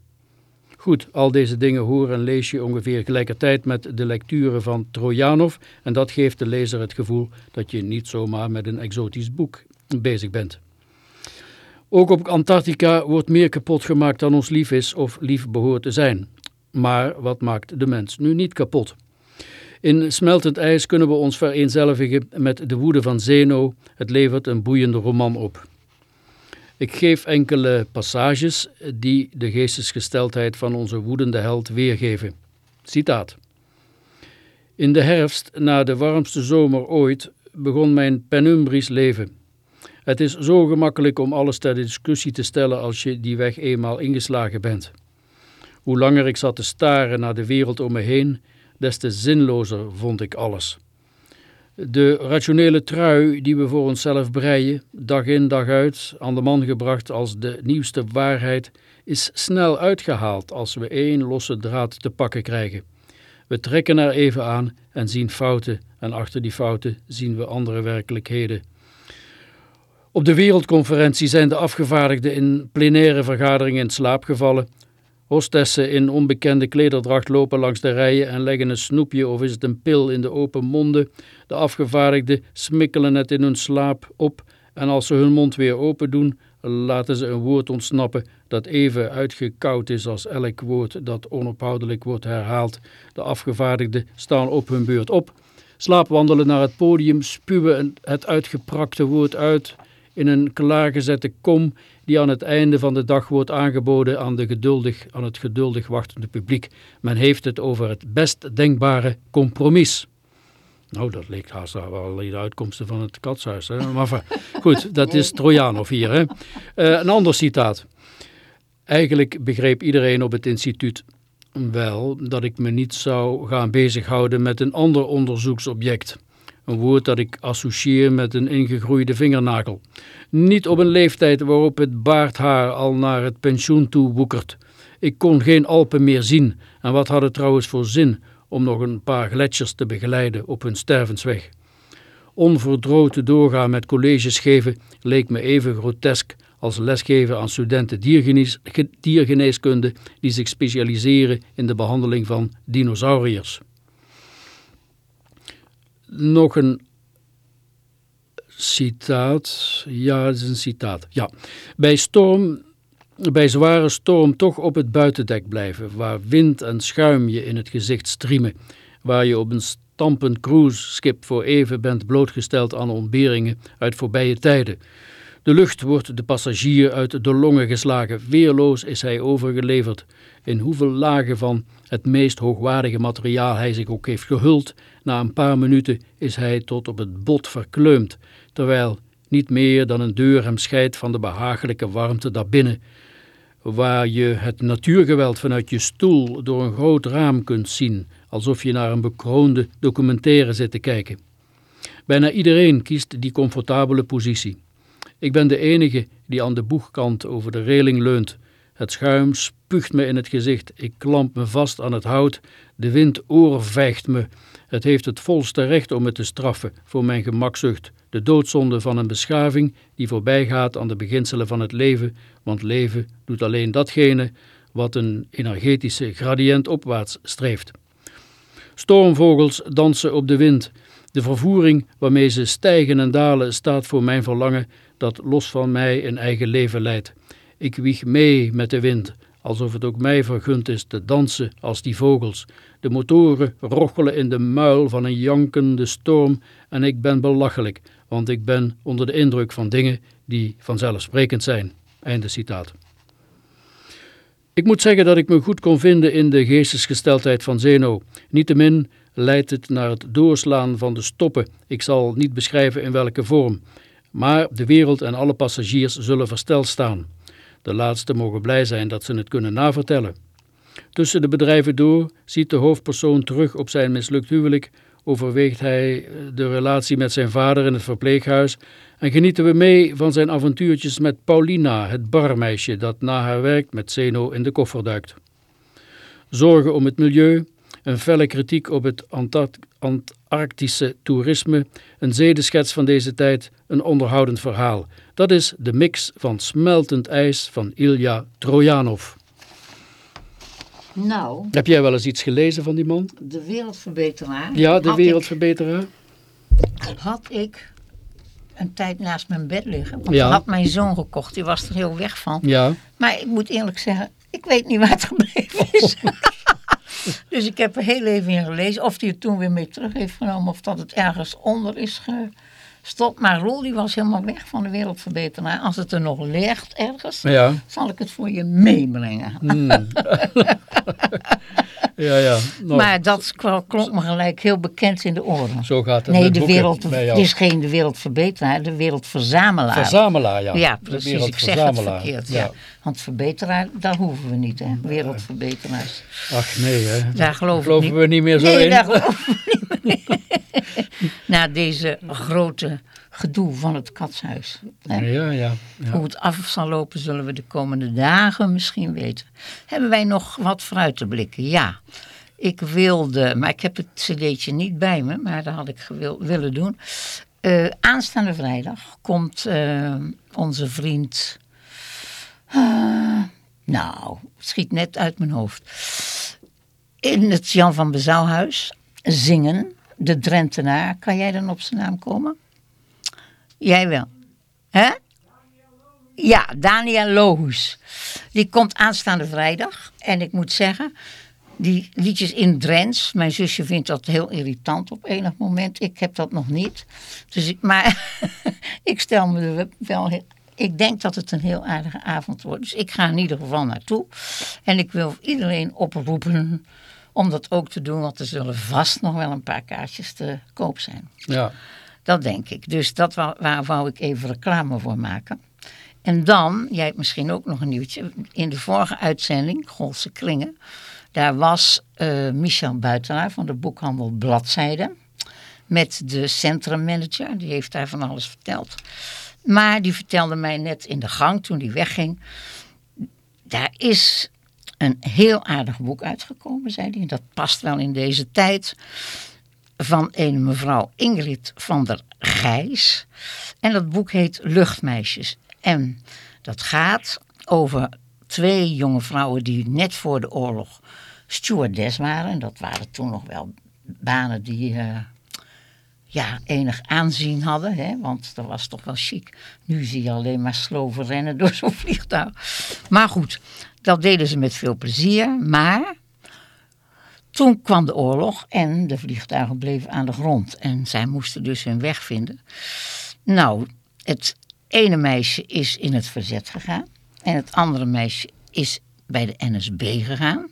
Goed, al deze dingen horen en lees je ongeveer gelijkertijd met de lecture van Trojanov en dat geeft de lezer het gevoel dat je niet zomaar met een exotisch boek bezig bent. Ook op Antarctica wordt meer kapot gemaakt dan ons lief is of lief behoort te zijn. Maar wat maakt de mens nu niet kapot? In Smeltend ijs kunnen we ons vereenzelvigen met de woede van Zeno. Het levert een boeiende roman op. Ik geef enkele passages die de geestesgesteldheid van onze woedende held weergeven. Citaat. In de herfst, na de warmste zomer ooit, begon mijn penumbrisch leven. Het is zo gemakkelijk om alles ter discussie te stellen als je die weg eenmaal ingeslagen bent. Hoe langer ik zat te staren naar de wereld om me heen, des te zinlozer vond ik alles. De rationele trui die we voor onszelf breien, dag in dag uit, aan de man gebracht als de nieuwste waarheid, is snel uitgehaald als we één losse draad te pakken krijgen. We trekken er even aan en zien fouten en achter die fouten zien we andere werkelijkheden. Op de wereldconferentie zijn de afgevaardigden in plenaire vergaderingen in slaap gevallen. Hostessen in onbekende klederdracht lopen langs de rijen en leggen een snoepje of is het een pil in de open monden. De afgevaardigden smikkelen het in hun slaap op en als ze hun mond weer open doen, laten ze een woord ontsnappen dat even uitgekoud is als elk woord dat onophoudelijk wordt herhaald. De afgevaardigden staan op hun beurt op, slaapwandelen naar het podium, spuwen het uitgeprakte woord uit in een klaargezette kom die aan het einde van de dag wordt aangeboden aan, de geduldig, aan het geduldig wachtende publiek. Men heeft het over het best denkbare compromis. Nou, dat leek haast wel de uitkomsten van het katshuis. Hè? Maar goed, dat is Trojanov hier. Hè? Uh, een ander citaat. Eigenlijk begreep iedereen op het instituut wel dat ik me niet zou gaan bezighouden met een ander onderzoeksobject. Een woord dat ik associeer met een ingegroeide vingernagel. Niet op een leeftijd waarop het baardhaar al naar het pensioen toe woekert. Ik kon geen Alpen meer zien en wat had het trouwens voor zin om nog een paar gletsjers te begeleiden op hun stervensweg. Onverdroten doorgaan met colleges geven leek me even grotesk als lesgeven aan studenten diergeneeskunde die zich specialiseren in de behandeling van dinosauriërs. Nog een citaat. Ja, het is een citaat. Ja. Bij storm bij zware storm toch op het buitendek blijven, waar wind en schuim je in het gezicht striemen, waar je op een stampend cruiseschip voor even bent blootgesteld aan ontberingen uit voorbije tijden. De lucht wordt de passagier uit de longen geslagen, weerloos is hij overgeleverd. In hoeveel lagen van het meest hoogwaardige materiaal hij zich ook heeft gehuld, na een paar minuten is hij tot op het bot verkleumd, terwijl niet meer dan een deur hem scheidt van de behagelijke warmte daarbinnen, waar je het natuurgeweld vanuit je stoel door een groot raam kunt zien, alsof je naar een bekroonde documentaire zit te kijken. Bijna iedereen kiest die comfortabele positie. Ik ben de enige die aan de boegkant over de reling leunt. Het schuim spuugt me in het gezicht, ik klamp me vast aan het hout, de wind oorvijgt me. Het heeft het volste recht om me te straffen voor mijn gemakzucht, de doodzonde van een beschaving die voorbijgaat aan de beginselen van het leven, want leven doet alleen datgene wat een energetische gradient opwaarts streeft. Stormvogels dansen op de wind. De vervoering waarmee ze stijgen en dalen staat voor mijn verlangen dat los van mij een eigen leven leidt. Ik wieg mee met de wind, alsof het ook mij vergund is te dansen als die vogels. De motoren rochelen in de muil van een jankende storm en ik ben belachelijk, want ik ben onder de indruk van dingen die vanzelfsprekend zijn. Einde citaat. Ik moet zeggen dat ik me goed kon vinden in de geestesgesteldheid van Zeno. Niettemin leidt het naar het doorslaan van de stoppen. Ik zal niet beschrijven in welke vorm. Maar de wereld en alle passagiers zullen versteld staan. De laatste mogen blij zijn dat ze het kunnen navertellen. Tussen de bedrijven door ziet de hoofdpersoon terug op zijn mislukt huwelijk, overweegt hij de relatie met zijn vader in het verpleeghuis en genieten we mee van zijn avontuurtjes met Paulina, het barmeisje dat na haar werk met Zeno in de koffer duikt. Zorgen om het milieu, een felle kritiek op het Antarctische toerisme, een zedeschets van deze tijd, een onderhoudend verhaal. Dat is de mix van smeltend ijs van Ilja Trojanov. Nou. Heb jij wel eens iets gelezen van die man? De Wereldverbeteraar. Ja, de Wereldverbeteraar. had ik een tijd naast mijn bed liggen. Want ja. had mijn zoon gekocht. Die was er heel weg van. Ja. Maar ik moet eerlijk zeggen, ik weet niet waar het gebleven is. *laughs* *laughs* dus ik heb er heel even in gelezen. Of hij het toen weer mee terug heeft genomen. Of dat het ergens onder is gestopt. Maar Roel die was helemaal weg van de wereldverbeteraar. Als het er nog ligt ergens. Ja. Zal ik het voor je meebrengen. Hmm. *laughs* Ja, ja. Nou, maar dat klonk me gelijk heel bekend in de oren. zo gaat het Nee, de wereld, het is geen de wereldverbeteraar, de wereldverzamelaar. Verzamelaar, ja. Ja, De precies. Ik zeg het verkeerd. Ja. Want verbeteraar, daar hoeven we niet, hè? Wereldverbeteraars. Ach nee, hè. Daar geloof ik geloven niet. we niet meer zo nee, in. daar geloven we niet meer in. *laughs* Na deze grote gedoe van het katshuis. hè. Ja, ja. ja. Hoe het af zal lopen zullen we de komende dagen misschien weten. Hebben wij nog wat vooruit te blikken? Ja. Ik wilde, maar ik heb het cd'tje niet bij me, maar dat had ik gewil, willen doen. Eh, aanstaande vrijdag komt eh, onze vriend... ah, nou, schiet net uit mijn hoofd. In het Jan van Bezouwhuis zingen. De Drentenaar. Kan jij dan op zijn naam komen? Jij wel. Hè? Ja, Daniel Lohus. Die komt aanstaande vrijdag. En ik moet zeggen, die liedjes in Drents. Mijn zusje vindt dat heel irritant op enig moment. Ik heb dat nog niet. Dus ik, maar *laughs* ik stel me er wel. Ik denk dat het een heel aardige avond wordt. Dus ik ga in ieder geval naartoe. En ik wil iedereen oproepen om dat ook te doen. Want er zullen vast nog wel een paar kaartjes te koop zijn. ja. Dat denk ik. Dus dat wou, waar wou ik even reclame voor maken. En dan, jij hebt misschien ook nog een nieuwtje. In de vorige uitzending, Golse Kringen, daar was eh, Michel Buitelaar van de boekhandel Bladzijde. Met de centrummanager, die heeft daar van alles verteld. Maar die vertelde mij net in de gang toen die wegging. Daar is een heel aardig boek uitgekomen, zei hij. Dat past wel in deze tijd van een mevrouw Ingrid van der Gijs. En dat boek heet Luchtmeisjes. En dat gaat over twee jonge vrouwen die net voor de oorlog stewardess waren. En dat waren toen nog wel banen die eh, ja, enig aanzien hadden. Hè? Want dat was toch wel chic. Nu zie je alleen maar sloven rennen door zo'n vliegtuig. Maar goed, dat deden ze met veel plezier. Maar toen kwam de oorlog en de vliegtuigen bleven aan de grond. En zij moesten dus hun weg vinden. Nou, het ene meisje is in het verzet gegaan. En het andere meisje is bij de NSB gegaan.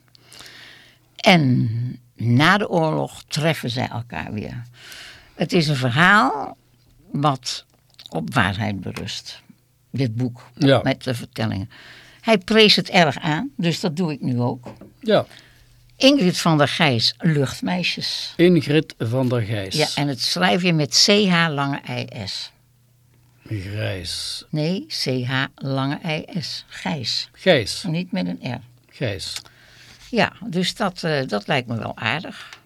En na de oorlog treffen zij elkaar weer. Het is een verhaal wat op waarheid berust. Dit boek Ja. met de vertellingen. Hij prees het erg aan, dus dat doe ik nu ook. ja. Ingrid van der Gijs, Luchtmeisjes. Ingrid van der Gijs. Ja, en het schrijf je met CH lange IS. Grijs. Nee, CH lange IS. Gijs. Gijs. Niet met een R. Gijs. Ja, dus dat, eh, dat lijkt me wel aardig.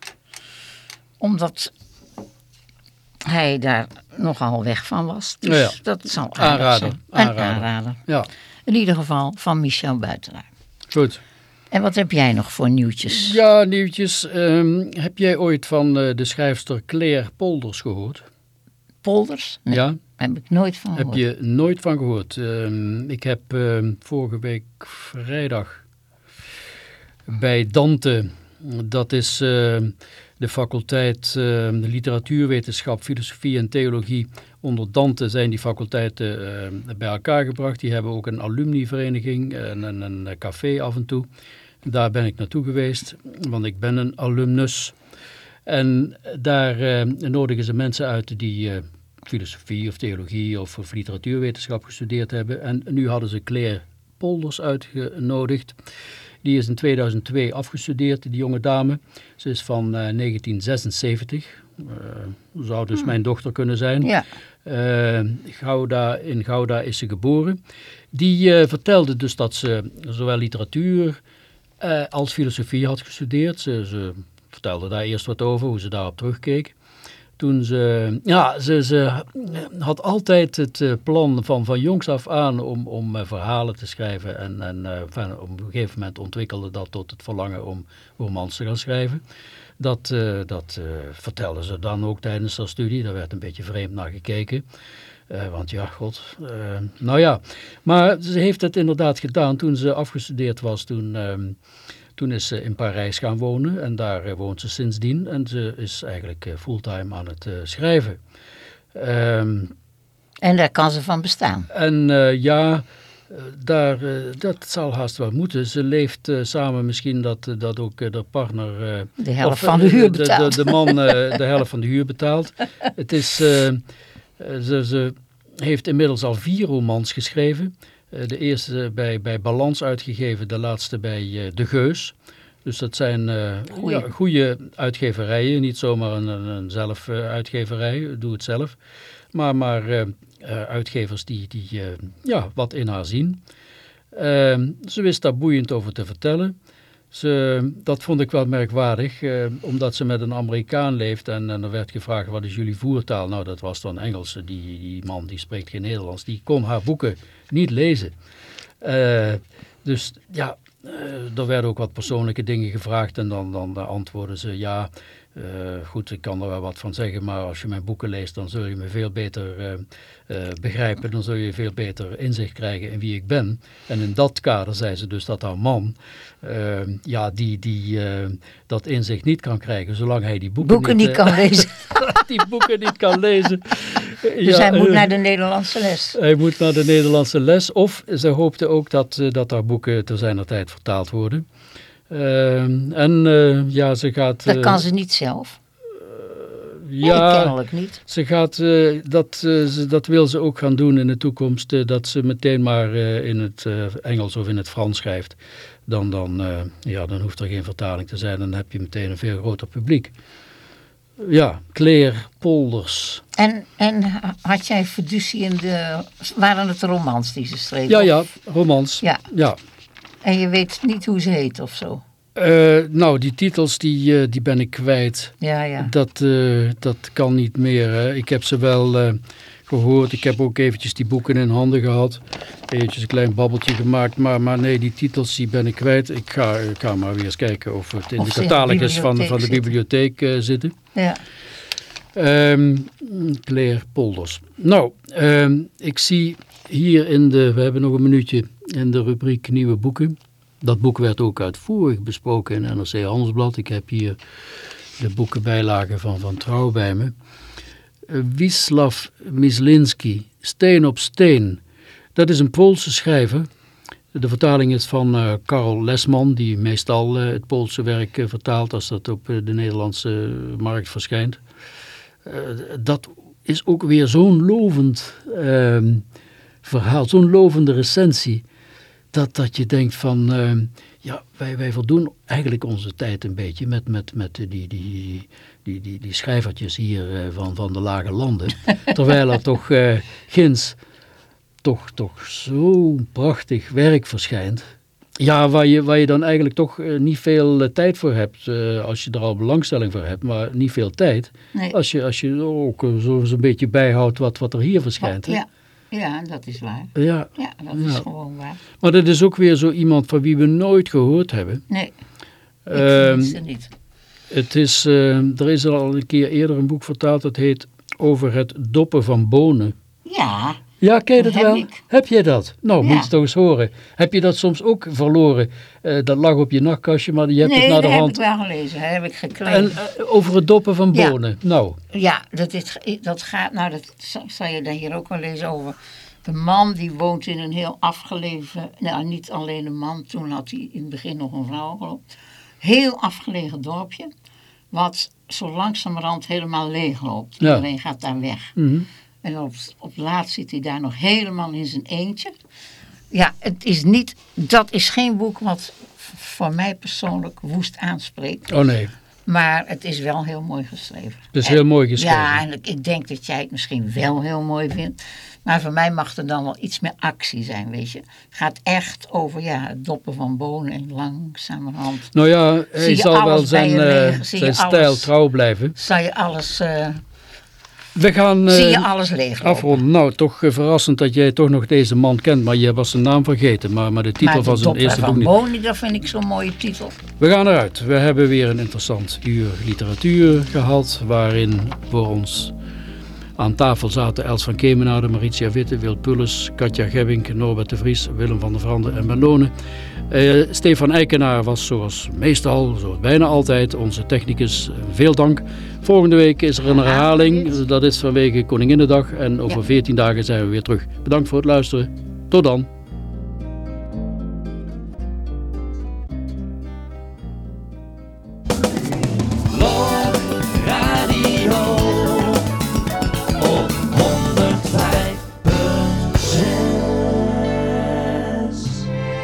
Omdat hij daar nogal weg van was. Dus Ja, dat zal. Een Aanrader. aanrader. Ja, In ieder geval van Michel Buitenaar. goed. En wat heb jij nog voor nieuwtjes? Ja, nieuwtjes. Ehm, heb jij ooit van eh, de schrijfster Claire Polders gehoord? Polders? Nee, Ja? heb ik nooit van Heb gehoord. je nooit van gehoord. Ehm, ik heb ehm, vorige week vrijdag bij Dante, dat is de faculteit ehm, literatuurwetenschap, filosofie en theologie. Onder Dante zijn die faculteiten ehm, bij elkaar gebracht. Die hebben ook een alumnivereniging en een, café af en toe. Daar ben ik naartoe geweest, want ik ben een alumnus. En daar eh, nodigen ze mensen uit die eh, filosofie of theologie of, of literatuurwetenschap gestudeerd hebben. En nu hadden ze Claire Polders uitgenodigd. Die is in 2002 afgestudeerd, die jonge dame. Ze is van eh, 1976. Eh, zou dus mijn dochter kunnen zijn. Ja, Eh, Gouda, in Gouda is ze geboren. Die eh, vertelde dus dat ze zowel literatuur eh, als filosofie had gestudeerd. Ze, ze vertelde daar eerst wat over, hoe ze daarop terugkeek. Toen ze, ja, ze, ze had altijd het eh, plan van, van jongs af aan om, om eh, verhalen te schrijven. En, en eh, van, op een gegeven moment ontwikkelde dat tot het verlangen om romans te gaan schrijven. Dat, eh, dat eh, vertelde ze dan ook tijdens haar studie. Daar werd een beetje vreemd naar gekeken. Want ja, god. nou ja, maar ze heeft het inderdaad gedaan toen ze afgestudeerd was. Toen, ehm, toen is ze in Parijs gaan wonen en daar eh, woont ze sindsdien. En ze is eigenlijk eh, fulltime aan het eh, schrijven. Ehm, en daar kan ze van bestaan. en ja, daar, dat zal haast wel moeten. Ze leeft samen misschien dat, dat ook de partner... De helft of, van de huur betaalt. de, de man *laughs* de helft van de huur betaalt. Het is, ze, ze heeft inmiddels al vier romans geschreven. Eh, de eerste bij, bij Balans uitgegeven, de laatste bij eh, De Geus. Dus dat zijn eh ja, goede uitgeverijen, niet zomaar een, een, zelf uitgeverij, doe het zelf. Maar, maar uitgevers die, die ja, wat in haar zien. Ehm, ze wist daar boeiend over te vertellen. Ze, dat vond ik wel merkwaardig, eh, omdat ze met een Amerikaan leeft en, en er werd gevraagd wat is jullie voertaal? Nou, dat was dan Engels. Die, die man die spreekt geen Nederlands, die kon haar boeken niet lezen. Eh, dus ja, eh, er werden ook wat persoonlijke dingen gevraagd en dan, dan antwoordden ze ja, eh, goed, ik kan er wel wat van zeggen, maar als je mijn boeken leest, dan zul je me veel beter eh, eh, begrijpen, dan zul je veel beter inzicht krijgen in wie ik ben. En in dat kader zei ze dus dat haar man, ja, die, die dat inzicht niet kan krijgen, zolang hij die boeken, Boeken niet kan *laughs* lezen. *laughs* die boeken niet kan lezen. Dus hij moet naar de Nederlandse les. Hij moet naar de Nederlandse les. Of ze hoopte ook dat, dat haar boeken te zijner tijd vertaald worden. Ehm, en eh, ja, ze gaat... Dat eh, kan ze niet zelf. ja, kennelijk niet. Ze gaat, eh, dat, eh, ze, dat wil ze ook gaan doen in de toekomst. eh, dat ze meteen maar eh, in het eh, Engels of in het Frans schrijft. Dan, dan, eh, ja, dan hoeft er geen vertaling te zijn. Dan heb je meteen een veel groter publiek. Ja, Claire Polders. En, en had jij fiducie in de... Waren het romans die ze schreef? Ja, ja, romans. Ja. ja. En je weet niet hoe ze heet of zo? Eh, nou, die titels die, eh, die ben ik kwijt. Ja, ja. Dat, eh, dat kan niet meer. Hè. Ik heb ze wel eh, gehoord. Ik heb ook eventjes die boeken in handen gehad. Eventjes een klein babbeltje gemaakt. Maar, maar nee, die titels die ben ik kwijt. Ik ga, ik ga maar weer eens kijken of het in Of de catalogus van, van de zitten. bibliotheek eh, zitten. Ja. Ehm Claire Polders. Nou, ehm, ik zie hier in de, we hebben nog een minuutje, in de rubriek nieuwe boeken. Dat boek werd ook uitvoerig besproken in NRC Handelsblad. Ik heb hier de boekenbijlagen van Van Trouw bij me. Eh, Wisław Mislinski, Steen op Steen. Dat is een Poolse schrijver. De vertaling is van eh Karel Lesman, die meestal eh, het Poolse werk vertaalt als dat op de Nederlandse markt verschijnt. Dat is ook weer zo'n lovend ehm, verhaal, zo'n lovende recensie, dat, dat je denkt van, ehm, ja, wij, wij voldoen eigenlijk onze tijd een beetje met, met, met die, die, die, die, die, die schrijvertjes hier eh, van, van de lage landen. *laughs* Terwijl er toch eh ginds toch, toch zo'n prachtig werk verschijnt. Ja, waar je, waar je dan eigenlijk toch eh, niet veel eh, tijd voor hebt, eh, als je er al belangstelling voor hebt, maar niet veel tijd. Nee. Als je, als je ook eh, zo- zo'n beetje bijhoudt wat, wat er hier verschijnt. Ja. Ja, dat is waar. Ja. Ja, dat is Ja. gewoon waar. Maar dat is ook weer zo iemand van wie we nooit gehoord hebben. Nee, ik Ehm, vind ze niet. het is, eh, er is al een keer eerder een boek vertaald, dat heet Over het doppen van bonen. Ja, Ja, ken je dat Heb wel? ik. Heb jij dat? Nou, Ja. moet je het toch eens horen. Heb je dat soms ook verloren? Eh, dat lag op je nachtkastje, maar je hebt nee, het naar dat de heb hand. ik wel gelezen. Dat heb ik gekregen. En eh, over het doppen van Ja. bonen. Nou, Ja, dat, is, dat gaat, nou dat zal- je daar hier ook wel lezen over. De man die woont in een heel afgelegen, nou niet alleen een man, toen had hij in het begin nog een vrouw geloof ik. Heel afgelegen dorpje, wat zo langzamerhand helemaal leeg loopt. Ja. Iedereen gaat daar weg. mhm. En op, op laatst zit hij daar nog helemaal in zijn eentje. Ja, het is niet, dat is geen boek wat voor mij persoonlijk woest aanspreekt. oh nee, Maar het is wel heel mooi geschreven. het is En- heel mooi geschreven. Ja, en ik, ik denk dat jij het misschien wel heel mooi vindt. Maar voor mij mag er dan wel iets meer actie zijn, weet je. Het gaat echt over ja, het doppen van bonen en langzamerhand. Nou ja, Zie hij je zal wel zijn, eh, zijn alles? stijl trouw blijven. Zal je alles, eh, We gaan zie eh, je alles leeglopen. afronden. Nou, toch eh, verrassend dat jij toch nog deze man kent, maar je was zijn naam vergeten. Maar, maar de titel maar van zijn eerste van boek niet. bonen, dat vind ik zo'n mooie titel. We gaan eruit. We hebben weer een interessant uur literatuur gehad, waarin voor ons aan tafel zaten Els van Kemenade, Maritia Witte, Wil Pulles, Katja Gebbink, Norbert de Vries, Willem van der Vrande en Ben Eh, Stefan Eikenaar was zoals meestal, zoals bijna altijd, onze technicus. Veel dank. Volgende week is er een herhaling. Dat is vanwege Koninginnedag en over 14 dagen zijn we weer terug. Bedankt voor het luisteren. Tot dan.